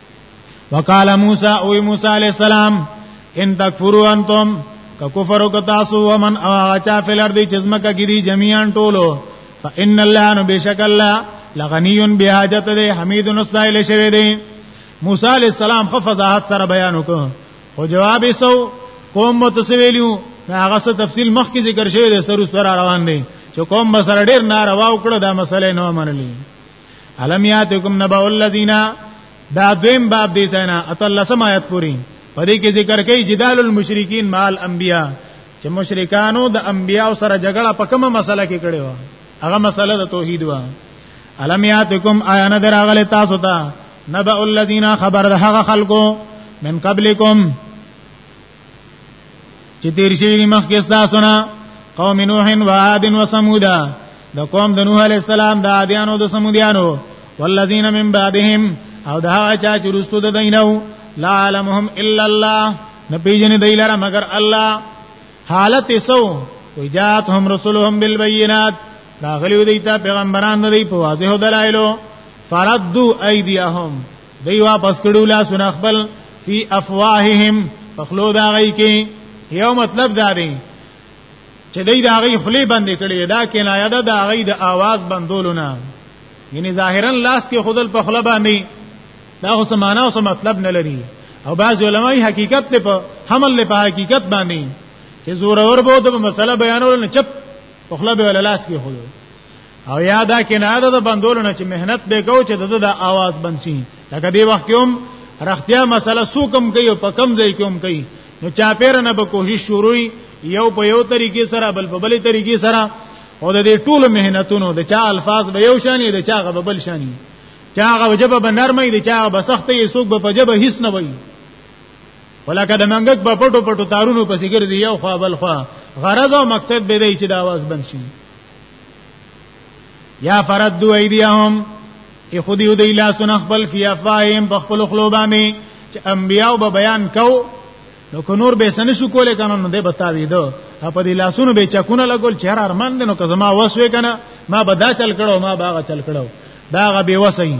وقال موسی او موسی علی السلام ان تکفروا انتم که کفر وک تاسو ومن اچا فل ارض چزمکه کی دی جميعا ټولو فان الله نو بشک الله لغنی بهاجت دی حمید نستایل شوی دی موسی علی السلام خو فضاحت سره بیان وکړ او جواب یې سو قوم متسویلیو هغه څه تفصیل مخکې ذکر شوی دی سر سره روان دی چې قوم بسره ډیر ناروا وکړه دا مسله نه منلې الم یاتکم نبأ الذین دا دویم باب دی ځنه اتلسم آیت پوری په دې کې ذکر کوي جدال المشرکین مال انبیا چې مشرکانو د انبیا سره جګړه په کومه مسله کې کړې و هغه مسله د توحید و الم یاتکم آیا نه دراغله تاسو ته نبأ الذین خبر د هغه خلکو من قبلکم چې تیر شوی دی مخکې تاسو نه قوم نوح و عاد و ثمود د قوم د نوح علی السلام د عادیانو د ثمودیانو والذین من بعدهم او دا چا چې رسو د دینو لا علمهم الا الله نبیجن دیلره مگر الله حالت سو وجاتهم رسلهم بالبينات راغلیو دیتا پیغمبران دی په واضح دلایلو فردوا ایدیهم دی واپس کړو لا سن خپل فی افواههم فخلو دا غی کې یو مطلب دا دی چې دی دا غی خلی باندې کړی دا کنایه ده دا غی د आवाज بندولو نه یعنی ظاهرا لاس کې خودل په خله باندې دا خو سمانا او مطلب نه لري او بعض علماي حقیقت ته په حمل له په حقیقت باندې چې زور اور بو د مسله بیانول نه چپ په خله به لاس کې خودل او یا دا کې نه د بندولو نه چې مهنت به کو چې د د आवाज بند شي لکه دی وخت کوم رختیا مسله سو کم کوي او په کم ځای کوم کوي نو چا پیر نه به کوشش شروع یو په یو طریقې سره بل په بل طریقې سره او د دې ټولو مهنتونو د چا الفاظ به یو شانی د چا غو بل شانی چا غو جبه به نرمه د چا به سختې سوق به پجبه هیڅ نه وایي ولکه د منګک په پټو پټو تارونو پسې ګرځي یو خوا بل خوا غرض او مقصد به دی چې د आवाज بند شي یا فردو ایدیهم ای خودی دی لا سن خپل فی افاهم بخپل خلو باندې چې انبیاو به بیان کو نو کو نور به سن شو کولې کنه نو دې بتاوی دو په دې لاسونو به چکونه لګول چې هر ارمان دې نو که زما وسوي کنه ما به دا چل کړو ما باغه چل کړو دا غ به وسین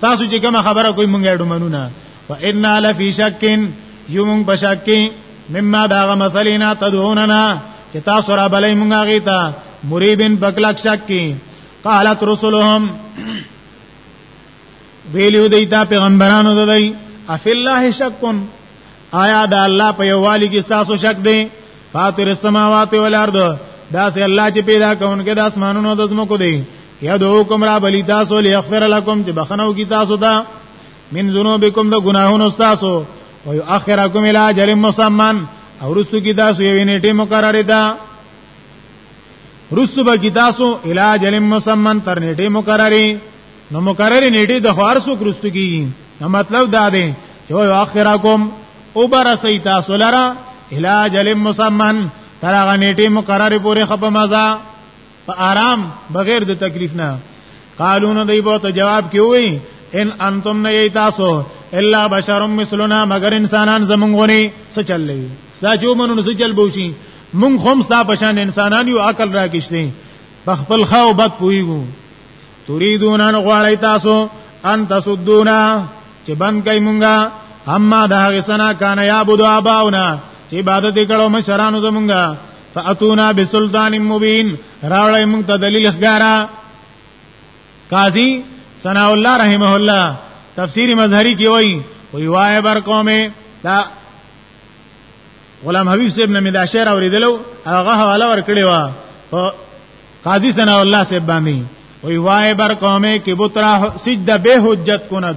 تاسو چې کوم خبره کوي مونږ اډو منو نه و ان لفی شکین یو مونږ بشکی مما باغ مسلینا تدعوننا چې تاسو را بلې مونږه غیتا مریبن بکلک شک کی قالت رسلهم ویلو دیتا پیغمبرانو ددای اف الله شکون آیا دا الله په یووالي کې تاسو شک دی فاطر السماوات والارض دا سه الله چې پیدا کونکي د اسمانونو د زمکو دی یدعوکم را بلی تاسو لیغفر لکم چې بخنو کی تاسو ته من ذنوبکم د ګناهونو تاسو او یؤخرکم الی اجل مسمن او رسو کی تاسو یو نیټه مقرره ده رسو به کی تاسو الی اجل مسمن تر نیټه مقرره نو مقرره نیټه د هر څوک رسو کی نو مطلب دا دی چې یؤخرکم او برسی تاسو لرا الی اجل مسمن تر هغه نیټه مقرره پورې خپه مزه په آرام بغیر د تکلیف نه قالو نو دی بوته جواب کیوي ان انتم نه یی تاسو الا بشر مثلنا مگر انسانان زمونږونی څه چللی دا جو منو څه چل بوشي مونږ هم ستا پشان انسانان یو عقل راکښتي په خپل خاو بد پویګو تريدون ان غواړی تاسو ان تسدونا چې بند کای مونږه اما دا غسنا کان یا عبادت کړو مشرانو زمونږه فاتونا بسلطان مبین راوړی موږ ته دلیل ښګارا قاضی ثنا الله رحمه الله تفسیر مظهری کې وایي وی وای بر قومه دا غلام حبیب صاحب نه مې دا شعر اوریدلو هغه حواله ورکړی و قاضی ثنا الله صاحب باندې وی وای بر قومه کې بوترا سجده به حجت کند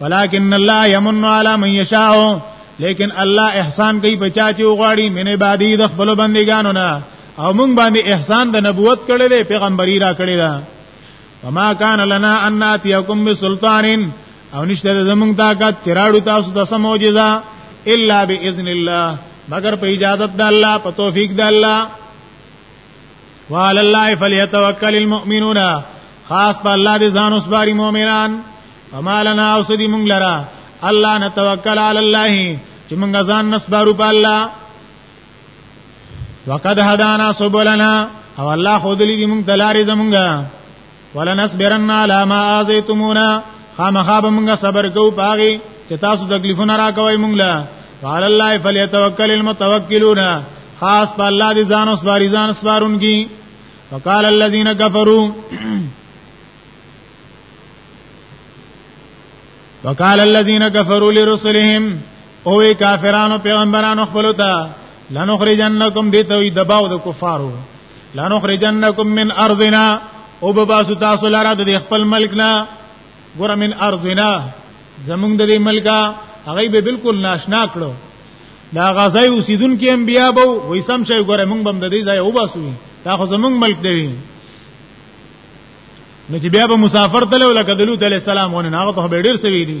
ولكن الله يمن على من يشاء لیکن الله احسان کوي بچا چې وغواړي من عبادي د خپل بندګانو نه او مونږ باندې احسان د نبوت کړي دی پیغمبري را کړي دا وما كان لنا ان ناتيكم بسلطان او نشته زمونږ طاقت چراړو تاسو د سموجزا الا باذن الله مگر په اجازه د الله په توفیق د الله وعلى الله فليتوكل المؤمنون خاص په الله دې ځان وسباري مؤمنان وما لنا اوسدي مونږ لرا الله نتوکل علی الله چې مونږ ځان نسبارو په الله وقد هدانا سبلنا او الله خود لې دې مونږ تلارې زمونږه ولنصبرن علی ما اذیتمونا خامخا به مونږه صبر کوو پاغي چې تاسو تکلیفونه راکوي مونږ له وعلى الله فليتوكل المتوکلون خاص په الله دي ځان او سپاری ځان سپارونکي وقال الذين كفروا وقال الذين كفروا لرسلهم او کافرانو پیغمبرانو خپلو ته لنخرجنکم دیتوی دباو د کفارو لنخرجنکم من ارضنا او بباسو تاسو لاره د خپل ملک نه ګور من ارضنا زمونږ د دې ملکا هغه به بالکل ناشنا کړو دا غزای اوسیدونکو انبیا به وې سم شي ګور مونږ بم د دې ځای او باسو دا خو زمونږ ملک دی نو چې بیا به مسافر تلو لکه دلو تعالی السلام ونه هغه ته به ډیر سوي دي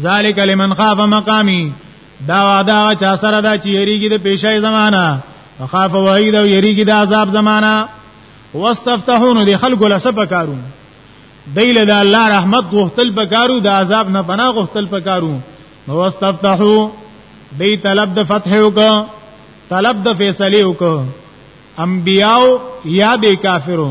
ذالک لمن خاف مقامی دا وعده چا سره دا چې یریږي د پیشای زمانہ وخاف وعید او یریږي د عذاب زمانہ واستفتحون دی خلق له سپکارو دیل د الله رحمت غختل پکارو د عذاب نه پناه غختل پکارو واستفتحو دی طلب د فتح وکړه طلب د فیصله وکړه انبیاو یا د کافرو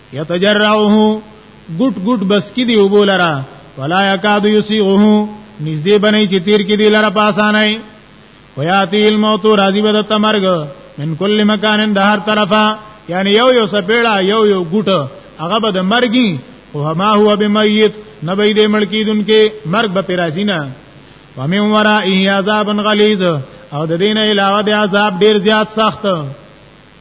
یتجرعه ګټ ګټ بس کې دی وبولرا ولا یکاد یسیغه نږدې بنې چې تیر کې دی لره پاسانه ویاتی الموت راضی بد تمرګ من کل مکان د هر طرفه یعنی یو یو سپېړه یو یو ګټ هغه به د مرګي او ما هو بمیت نه به دې ملکی دن کې مرګ به پیرازی نه ومن ورائه عذاب غلیظ او د دین علاوه د عذاب ډیر زیات سخت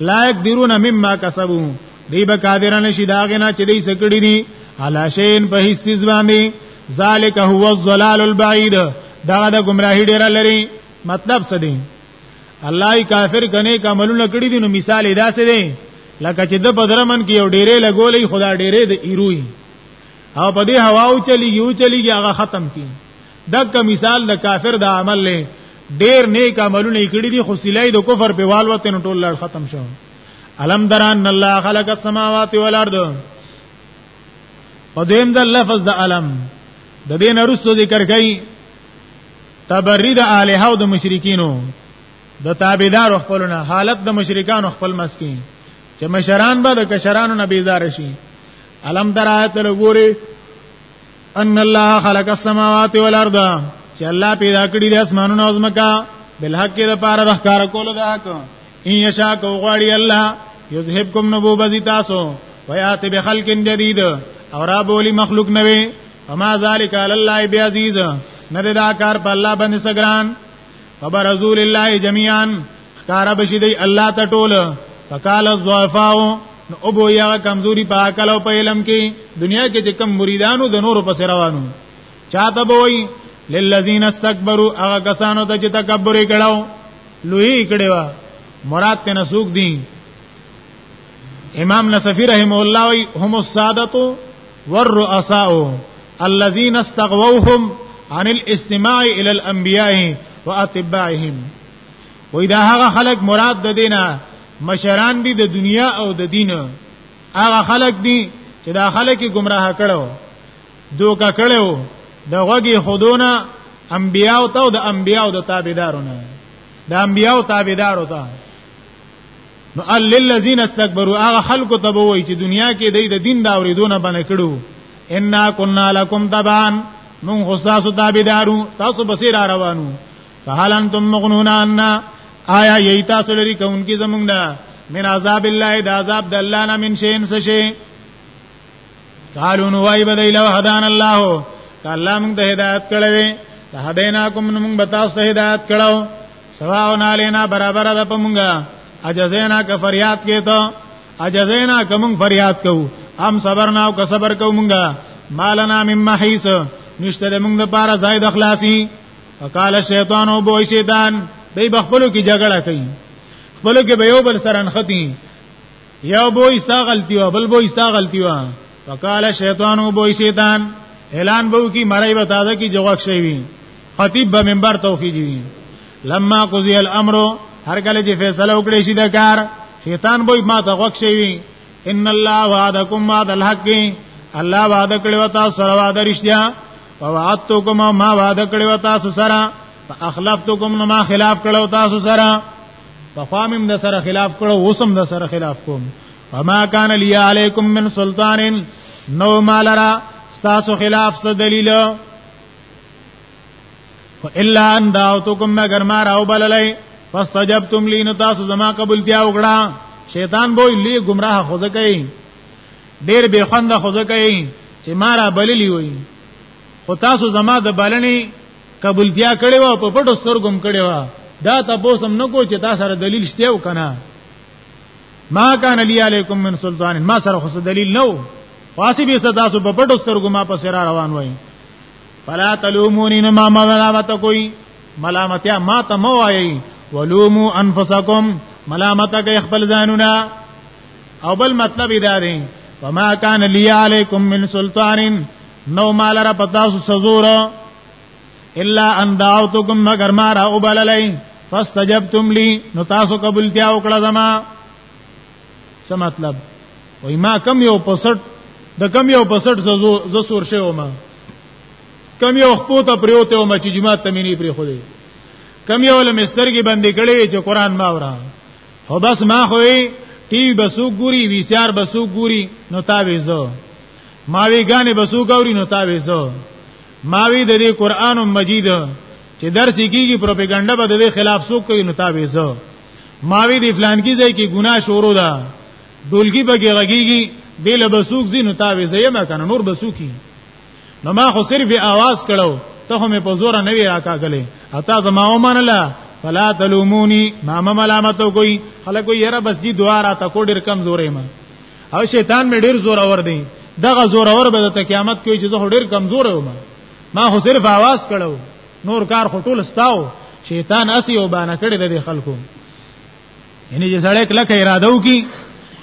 لا يقدرون مما کسبو دی به قادر نشي دا غنا چې دی سکړی دي علا شین په هیڅ چیز باندې ذالک هو الضلال البعید دا د گمراهی ډیر لري مطلب څه دی الله کافر کنه کملونه کړی دي نو مثال ادا څه دی لکه چې د بدرمن کې یو ډیره لګولې خدا ډیره د ایروي او په دې هواو چلیږي او چلیږي هغه ختم کی دک مثال د کافر د عمل له ډیر نیک عملونه کړی دي خو سلای د کفر په والوت نه ټول لړ ختم شو الم دران الله خلق السماوات والارض په دیم د لفظ د الم د دین ارستو ذکر کوي تبرید الہ او د مشرکینو د تابعدار خپلونه حالت د مشرکان خپل مسکین چې مشران به د کشرانو نه بیزار شي الم درایت لګوري ان الله خلق السماوات والارض چې الله پیدا کړی د اسمانونو او زمکا بالحق د پاره د ښکار کولو د حق ان یشا کو غواړي الله یذهبکم نبو بزی تاسو ویات بخلق جدید اور ابولی مخلوق نوی وما ذالک علی الله بعزیز نه دا کار په الله باندې سګران فبرزول الله جميعا ښکارا بشي دی الله ته ټول فقال الضعفاء نو ابو یا کمزوري په عقل او په علم کې دنیا کې چې کم مریدانو د نورو پس روانو چاته بوي للذین استكبروا هغه کسانو ته چې تکبر کړو لوی کړو مراد ته نسوک دي امام نصفی رحم الله وی هم السادت والرؤساء الذين استغووهم عن الاستماع الى الانبياء واتباعهم وای دا هغه خلک مراد د دینه مشران دي د دنیا او د دین هغه خلک دي چې دا خلک گمراه کړو دوکا کړو د غوږی خودونه انبیاو ته او د انبیاو د تابعدارونه د انبیاو تابعدارو ته نو ال للذین استكبروا هغه خلکو ته وای چې دنیا کې د دین دا اوریدونه باندې کړو ان كنا لكم تبعا من غصاص تابعدارو تاسو بصیر روانو فهل انتم مغنون عنا آیا یی تاسو لري کوونکی زمونږ نه من عذاب الله د عذاب د الله نه من شین څه شي قالو نو وای بدای لو هدان الله کله موږ د هدایت کړوي ته هدیناکم نو موږ بتا سه هدایت کړو سواون علینا برابر ده پمږه اجزینا ک فریاد کې ته اجزینا ک موږ فریاد کوو هم صبر نه او ک صبر کوو موږ مالنا مم محیس نشته موږ لپاره زائد اخلاصي وقال الشیطان او بو شیطان دی بخپلو کې جګړه کوي خپلو کې به یو بل سره نختی یو بو ایستا غلطی و بل بو ایستا غلطی و وقال الشیطان او بو شیطان اعلان بو کی مړی به تازه کی جواب شي وي خطیب به منبر توفی دی لما قضی الامر هر کله چې فیصله وکړي شي د کار شیطان به ما ته غوښ شي وي ان الله وعدکم وعد الحق الله وعده کړو تاسو سره وعده رښتیا فوعدتکم ما وعده کړو تاسو سره فاخلفتکم نو ما خلاف کړو تاسو سره فقامم د سره خلاف کړو وسم د سره خلاف کوم وما کان لی علیکم من سلطان نو مالرا تاسو خلاف څه دلیل الا ان دعوتکم مگر ما راو بللی فاستجبتم لین تاسو زما قبول دی وګړه شیطان بو لی گمراه خوځکې ډیر به خوند خو ځکه یې چې ما را بللی وي خو تاسو زما د بلنې قبولتیا کړې و په پټو سترګم کړې و دا تاسو هم نه کو چې تاسو سره دلیل شته او کنه ما کان لی علیکم من سلطان ما سره خو دلیل نو خاصی به تاسو په پټو سترګم ما پسې را روان وای فلا تلومونی نو ما ملامت کوئی ملامتیا ما ته مو وای ولومو انفسکم ملامت کوي خپل ځانونه او بل مطلب دا دی وما کان لی علیکم من سلطان نو مال را پتا سزور الا ان دعوتکم مگر ما را وبللی فاستجبتم لی نو تاسو قبول تیا وکړه زما څه مطلب وای ما کم یو پسټ د کم یو پسټ زو زسور شوم ما کم یو خپوته پریوته او مچ جمعه تمینی پری خو دې کم یو لمستر کې باندې کړي چې قران ما ورا خو بس ما خو ټي وي بسو ګوري وی سي ار بسو ګوري نو تا ویزو ما وی غانې بسو ګوري نو تا ویزو ما وی د دې قران مجید چې درس کیږي پروپاګاندا به د دې خلاف سو کوي نو تا ویزو ما وی د فلان کی ځای کې ګناه شروع ده ډولګي بګي غږیږي دله بسوک زینو تا ویزې ما کنه نور بسوکی نو ما خو صرف आवाज کړو ته هم په زور نه وی راکاګلې اته زما ومنله فلا تلومونی ما ما ملامتو کوي خلکو یره بس دی دعا را تا کو ډیر کم زورې ما او شیطان می ډیر زور اور دی دغه زور اور به ته قیامت کوي چې زه ډیر کمزور یم ما خو صرف आवाज کړو نور کار خو ټول ستاو شیطان اسی او باندې کړی د خلکو یعنی چې سړی کله اراده وکي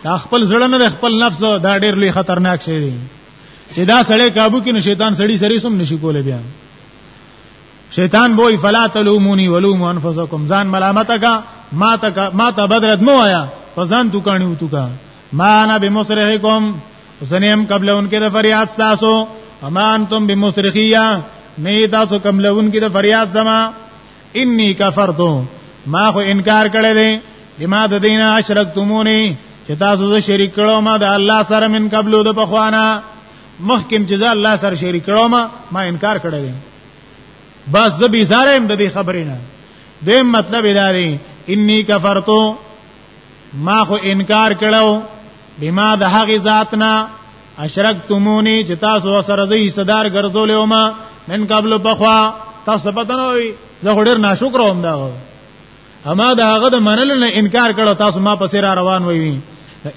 دا خپل ځړنه د خپل نفس دا ډیر لوی خطرناک شی دی چې دا سړی کابو کې نو شیطان سړی سړی سم نشي کولای بیا شیطان بوئی فلا تلومونی ولومو انفسکم ځان ملامت کا ما تک ما ته بدرت مو آیا فزان تو کانی تو کا ما انا بمصرحکم سنیم قبل ان کې د فریاد تاسو اما انتم بمصرخیا نه تاسو قبل ان کې د فریاد زما انی کفرت ما خو انکار کړی دی بما د دین اشرکتمونی چې تاسو زه شریک کړو ما د الله سره من قبل د پخوانا مخکم چې زه الله سره شریک کړو ما ما انکار کړی دی بس زه به زارم د دې خبرې نه دې مطلب دا دی انی کفرت ما خو انکار کړو بما د هغه ذاتنا اشرکتمونی چې تاسو سره زې صدر ګرځولې او ما من قبل بخوا تاسو پته نه وي زه غوډر ناشکر وم دا اما دا هغه د منل نه انکار کړو تاسو ما پسې را روان وي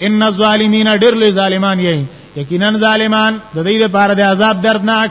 ان الظالمین ډیر لوی ظالمان یې یقینا ظالمان د دې لپاره د عذاب دردناک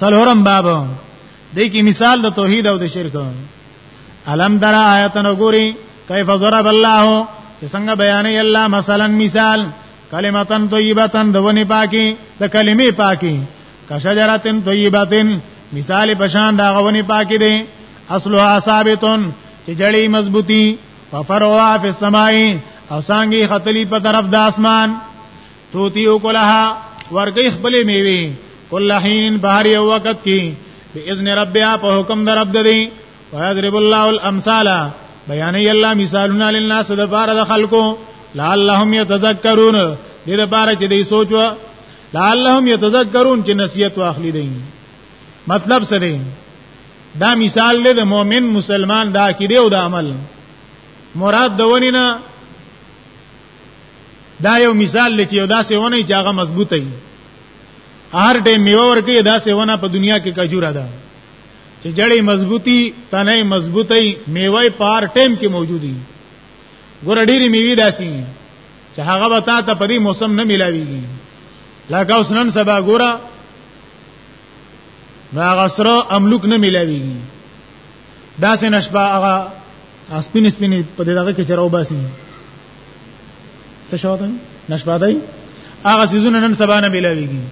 سلورم باب دې کې مثال د توحید او د شرک علم در آیت نو ګوري کیف ضرب الله چې څنګه بیانې الله مثلا مثال کلمتن طیبتن د ونی پاکي د کلمې پاکي کشجرتن طیبتن مثال پشان دا غونی پاکي دي اصلها ثابتن چې جړې مضبوطی وفروا فی السماء او څنګه خطلی په طرف د اسمان توتیو کلها ورګی خپل میوي کله حين بهر یو وخت کې باذن ربیا په حکم در رب دی ويضرب الله الامثال بیان الله مثالنا للناس د بار د خلکو لعلهم يتذكرون دې د بار چې دې سوچ و لعلهم يتذكرون چې نصیحت واخلي دي مطلب څه دی دا مثال دی د مؤمن مسلمان دا عقیده او د عمل مراد دونی نه دا یو مثال دی چې یو داسې ونه چې هغه مضبوطه وي هر ډېر میوه ورکې داسې ونه په دنیا کې کجوره ده چې جړې مضبوطی تنه مضبوطی میوه پار ټیم کې موجودي ګور ډېری میوه داسي چې هغه به تا ته په دې موسم نه ملاويږي لکه اوس نن سبا ګوره هغه سره املوک نه ملاويږي دا سه نشبا هغه سپین سپین په دغه کې چرو باسي څه شوته نشبا دی هغه سيزونه نن سبا نه ملاويږي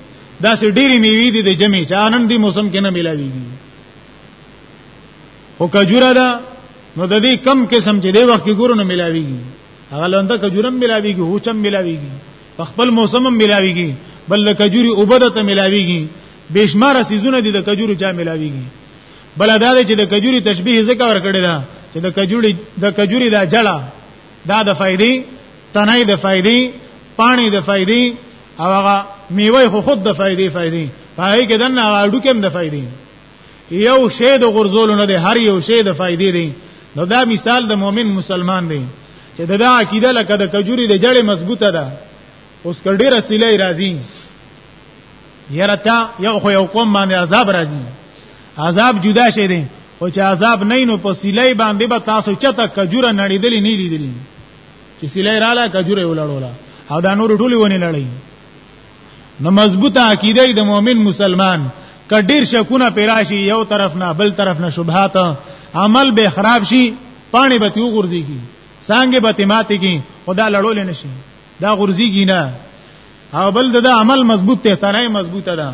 دا سه ډېری میوي دي د جمی چې نن دی موسم کې نه ملاويږي خو کجوره ده نو د دې کم قسم چې د وخت کې ګورو نه ملاويږي هغه لنده کجورم ملاويږي هوچم ملاويږي په خپل موسمم ملاويږي بل کجوري وبدته ملاويږي بشمار سيزونه دي د کجورو چا ملاويږي بل دا چې د کجوري تشبیه ځکه ورکړی دا چې د کجوري د کجوري دا جړه دا د فائدې تنه د فائدې پانی د فائدې او هغه میوه خو خود د فائدې فائدې پای کې دنه اډو کې هم د فائدې یو شی د غرزول نه دی هر یو شی د فائدې دی نو دا مثال د مؤمن مسلمان دی چې دا, دا عقیده لکه د کجوري د جړې مضبوطه ده اوس کډیره سیلې راځي یره تا یو خو یو قوم باندې عذاب راځي عذاب جدا شي دي او چې عذاب نه نو په سیلې باندې به تاسو چته کجوره نړیدلې نه لیدلې چې سیلې رااله کجوره ولړوله او دا نور ټولې ونی لړې نو مضبوطه عقیده د مؤمن مسلمان کډیر شکونه پیراشي یو طرف نه بل طرف نه شبهات عمل به خراب شي پانی به تیو ګرځي کی سانګه به تیماتی کی خدا لړول نشي دا غرزيږي نه او بل د عمل مضبوط ته تنه مضبوطه ده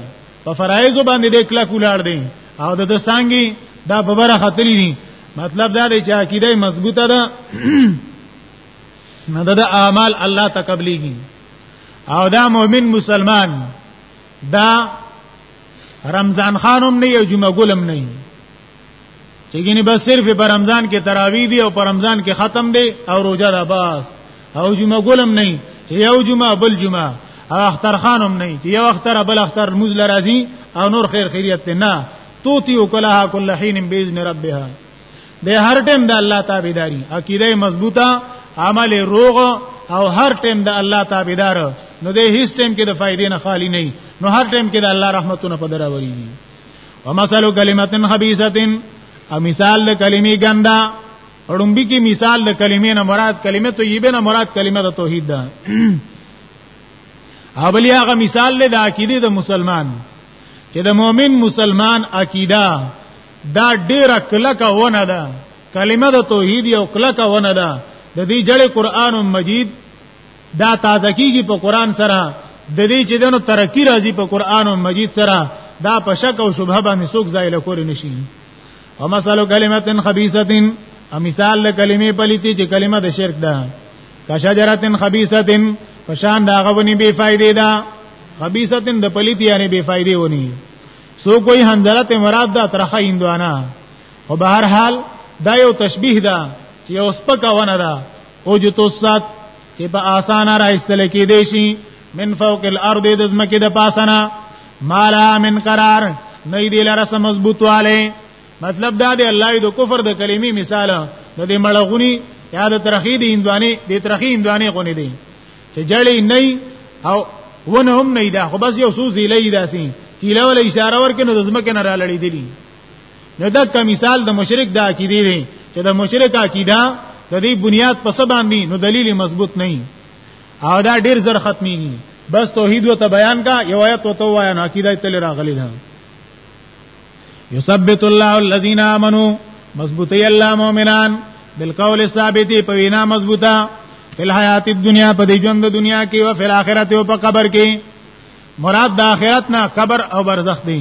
په فرایض باندې د کلک ولار دي او د سانګي دا په بره خطرې دي مطلب دا دی چې عقیده مضبوطه ده نه د اعمال الله تقبليږي او دا مؤمن مسلمان دا رمضان خانم نه یو جمعه ګلم نه چې ګینه بس صرف په رمضان کې تراوی دی او په رمضان کې ختم دی او روزه ده بس او جمعه ګولم نه چې یو جمعه بل جمعه او اختر خانم نه چې یو اختر بل اختر موز لرازي او نور خیر خیریت نه توتی وکلها کل حین باذن ربها د هر ټیم د الله تابعداري عقیده مضبوطه عمل روغ او هر ټیم د الله تابعدار نو د هیڅ ټیم کې د فائدې نه خالی نه نو هر ټیم کې د الله رحمتونه پدراوري ومثل کلمتن خبيثتن او مثال د کلمې ګندا اړمبي کې مثال د کلمې نه مراد کلمه طیبه نه مراد کلمه د توحید ده اولی هغه مثال له د عقیده د مسلمان چې د مؤمن مسلمان عقیده دا ډیره کلکه ونه ده کلمه د توحید یو کلکه ونه ده د دې جړې قران مجید دا تازه کیږي په قران سره د دې چې دنو ترقی راځي په قران او مجید سره دا په شک او شبهه باندې څوک ځای له کور نشي او مثالو کلمتن خبيثتن ا مثال له کلمې پلیتی چې کلمه د شرک ده کشجرتن خبيثتن پشان دا غونی بے فائدې ده خبيثتن د پلیتی یعنی بے فائدې ونی سو کوئی حنزلت مراد ده ترخه هندوانا او بهر حال دا یو تشبیه ده چې یو سپکه ونه ده او جتوسات چې په اسانه راځل کې دي شي من فوق الارض د زمکه د پاسنا مالا من قرار نه دی لره سم مضبوط والے مطلب دا دی الله د کفر د کلمې مثال د دې مړغونی یا د ترخی د اندوانې د ترخی اندوانې غونې دی چې جړې نه او ونه هم نه دا خو بس یو سوزی لې داسي چې له اشاره ورکنه د زمکه نه را لړې دي نو دا کوم مثال د مشرک د عقیده دی چې د مشرک عقیده د دې بنیاد په سبا باندې نو دلیل مضبوط نه وي او دا ډیر زر ختميږي بس توحید وته بیان کا یو آیت وته وایا نو عقیده تل راغلی ده یثبت الله الذين امنوا مضبوطی الله مؤمنان بالقول الثابت په وینا مضبوطه په حیات دنیا په دې ژوند دنیا کې او په آخرت او په قبر کې مراد د آخرت نه قبر او برزخ دی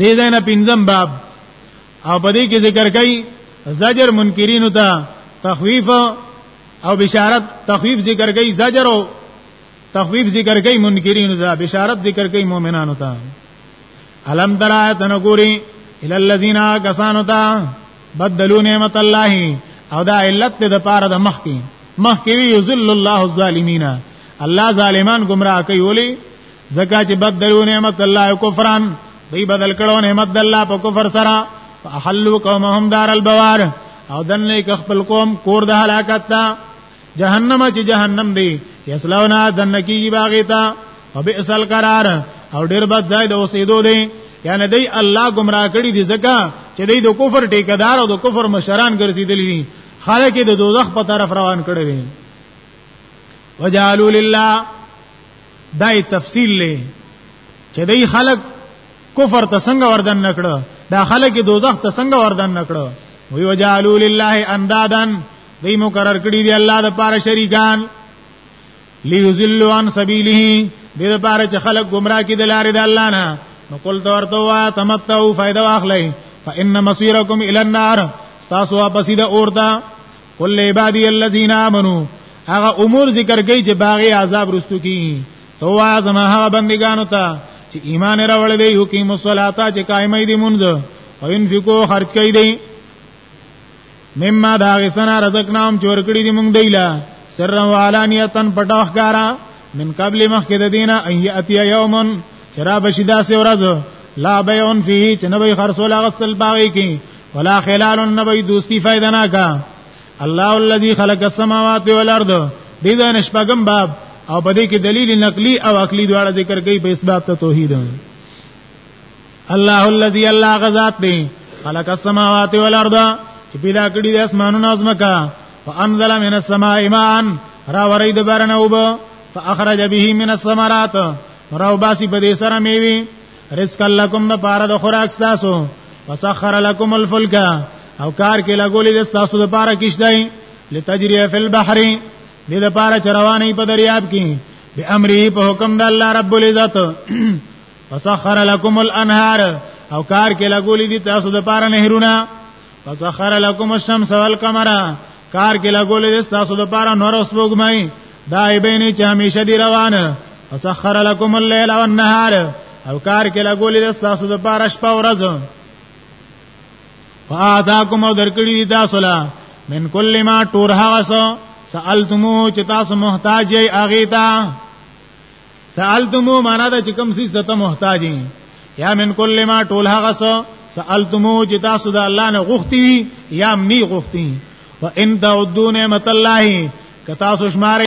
دې ځای نه پنځم باب او په دې کې ذکر کړي زجر منکرینو ته تخویف او بشارت تخویف ذکر کړي زجر او تخویف ذکر کړي منکرینو ته بشارت ذکر کړي مؤمنانو ته الم ترا تنګوري ال الذين كسانوا تا بدلوا نعمت الله او دا علت د پاره د مخ کې مخ کې وی یذل الله الظالمین الله ظالمان گمراه کوي زکه چې بدلو نعمت الله کفران دی بدل کړو نعمت الله په کفر سره فحلوا قومهم دار البوار او دن نه خپل قوم کور د هلاکت ته جهنم چې جهنم دی یسلونا دن کیږي باغی ته وبئس القرار او ډیر بد ځای د اوسېدو دی یعنی دی الله گمراه کړی دی زکه چې دی د کفر ټیکدار او د کفر مشران ګرځیدلی دي خلک د دوزخ په طرف روان کړی وجعلوا لله دای تفصیل لې چې دای خلک کفر ته څنګه وردن نکړه دا خلک دوزخ ته څنګه وردن نکړه وی وجالو لله اندادن دای مقرر کړی دی الله د پاره شریکان لیذلوا عن سبیله دې د پاره چې خلک گمراه کړي د لارې د الله نه نو قل تو ورته وا تمتعوا فائدہ واخلئ فإن مصيركم إلى النار تاسو واپس د اورته قل عبادی الذین آمنو هغه امور ذکر کوي چې باغی عذاب رستو کی تو اعظم هغه بندگانو ته چې ایمان راوړل دی یو کې مصلاتا چې قائمې دي مونږ او انفقو خرج کوي دي مما دا غسنا رزقنام چور کړی دي مونږ دیلا سر و علانیتن پټاخ کارا من قبل مخک د دینه ان یاتی یومن چرا بشدا سی ورځ لا بیون فی چې نبی خرصول غسل باغی کی ولا خلال النبي دوستی فائدہ نه کا الله الذي خلق السماوات والارض دې دا نشپغم باب او په دې کې دلیل نقلی او عقلی دواړه ذکر کوي په اسباب ته توحید الله الذي الله غزاد دی خلق السماوات والارض چې پیدا کړی د اسمانونو او زمکا فانزل من السماء ماء را ورې د بارنه وب فاخرج به من الثمرات راو باسی په دې سره میوي رزق لکم د پاره د خوراک تاسو وسخر لکم الفلک او کار کې لګولې د تاسو د پاره کیشتای لتجری فی البحر دې د پاره چروانې په دریاب کې به امرې په حکم د الله رب العزت وسخر لکم الانهار او کار کې لګولې دي تاسو د پاره نهرونه وسخر لکم الشمس والقمر کار کې لګولې دي تاسو د پاره نور اوس وګمای دا ایبین چې همیشه دی روانه وسخر لكم الليل والنهار او کار کې لګولې د تاسو د پاره شپه او ورځ فآتاکم او درکړي دي تاسو لا من کل ما تور هغه سالتمو چې تاسو محتاج یې اغه تا سالتمو معنا دا چې کوم څه ته محتاج یا من کل ما ټول هغه څه سالتمو چې تاسو د الله نه غوښتي یا منی غوښتي وان تعدوا نعمت الله کتا سو شمار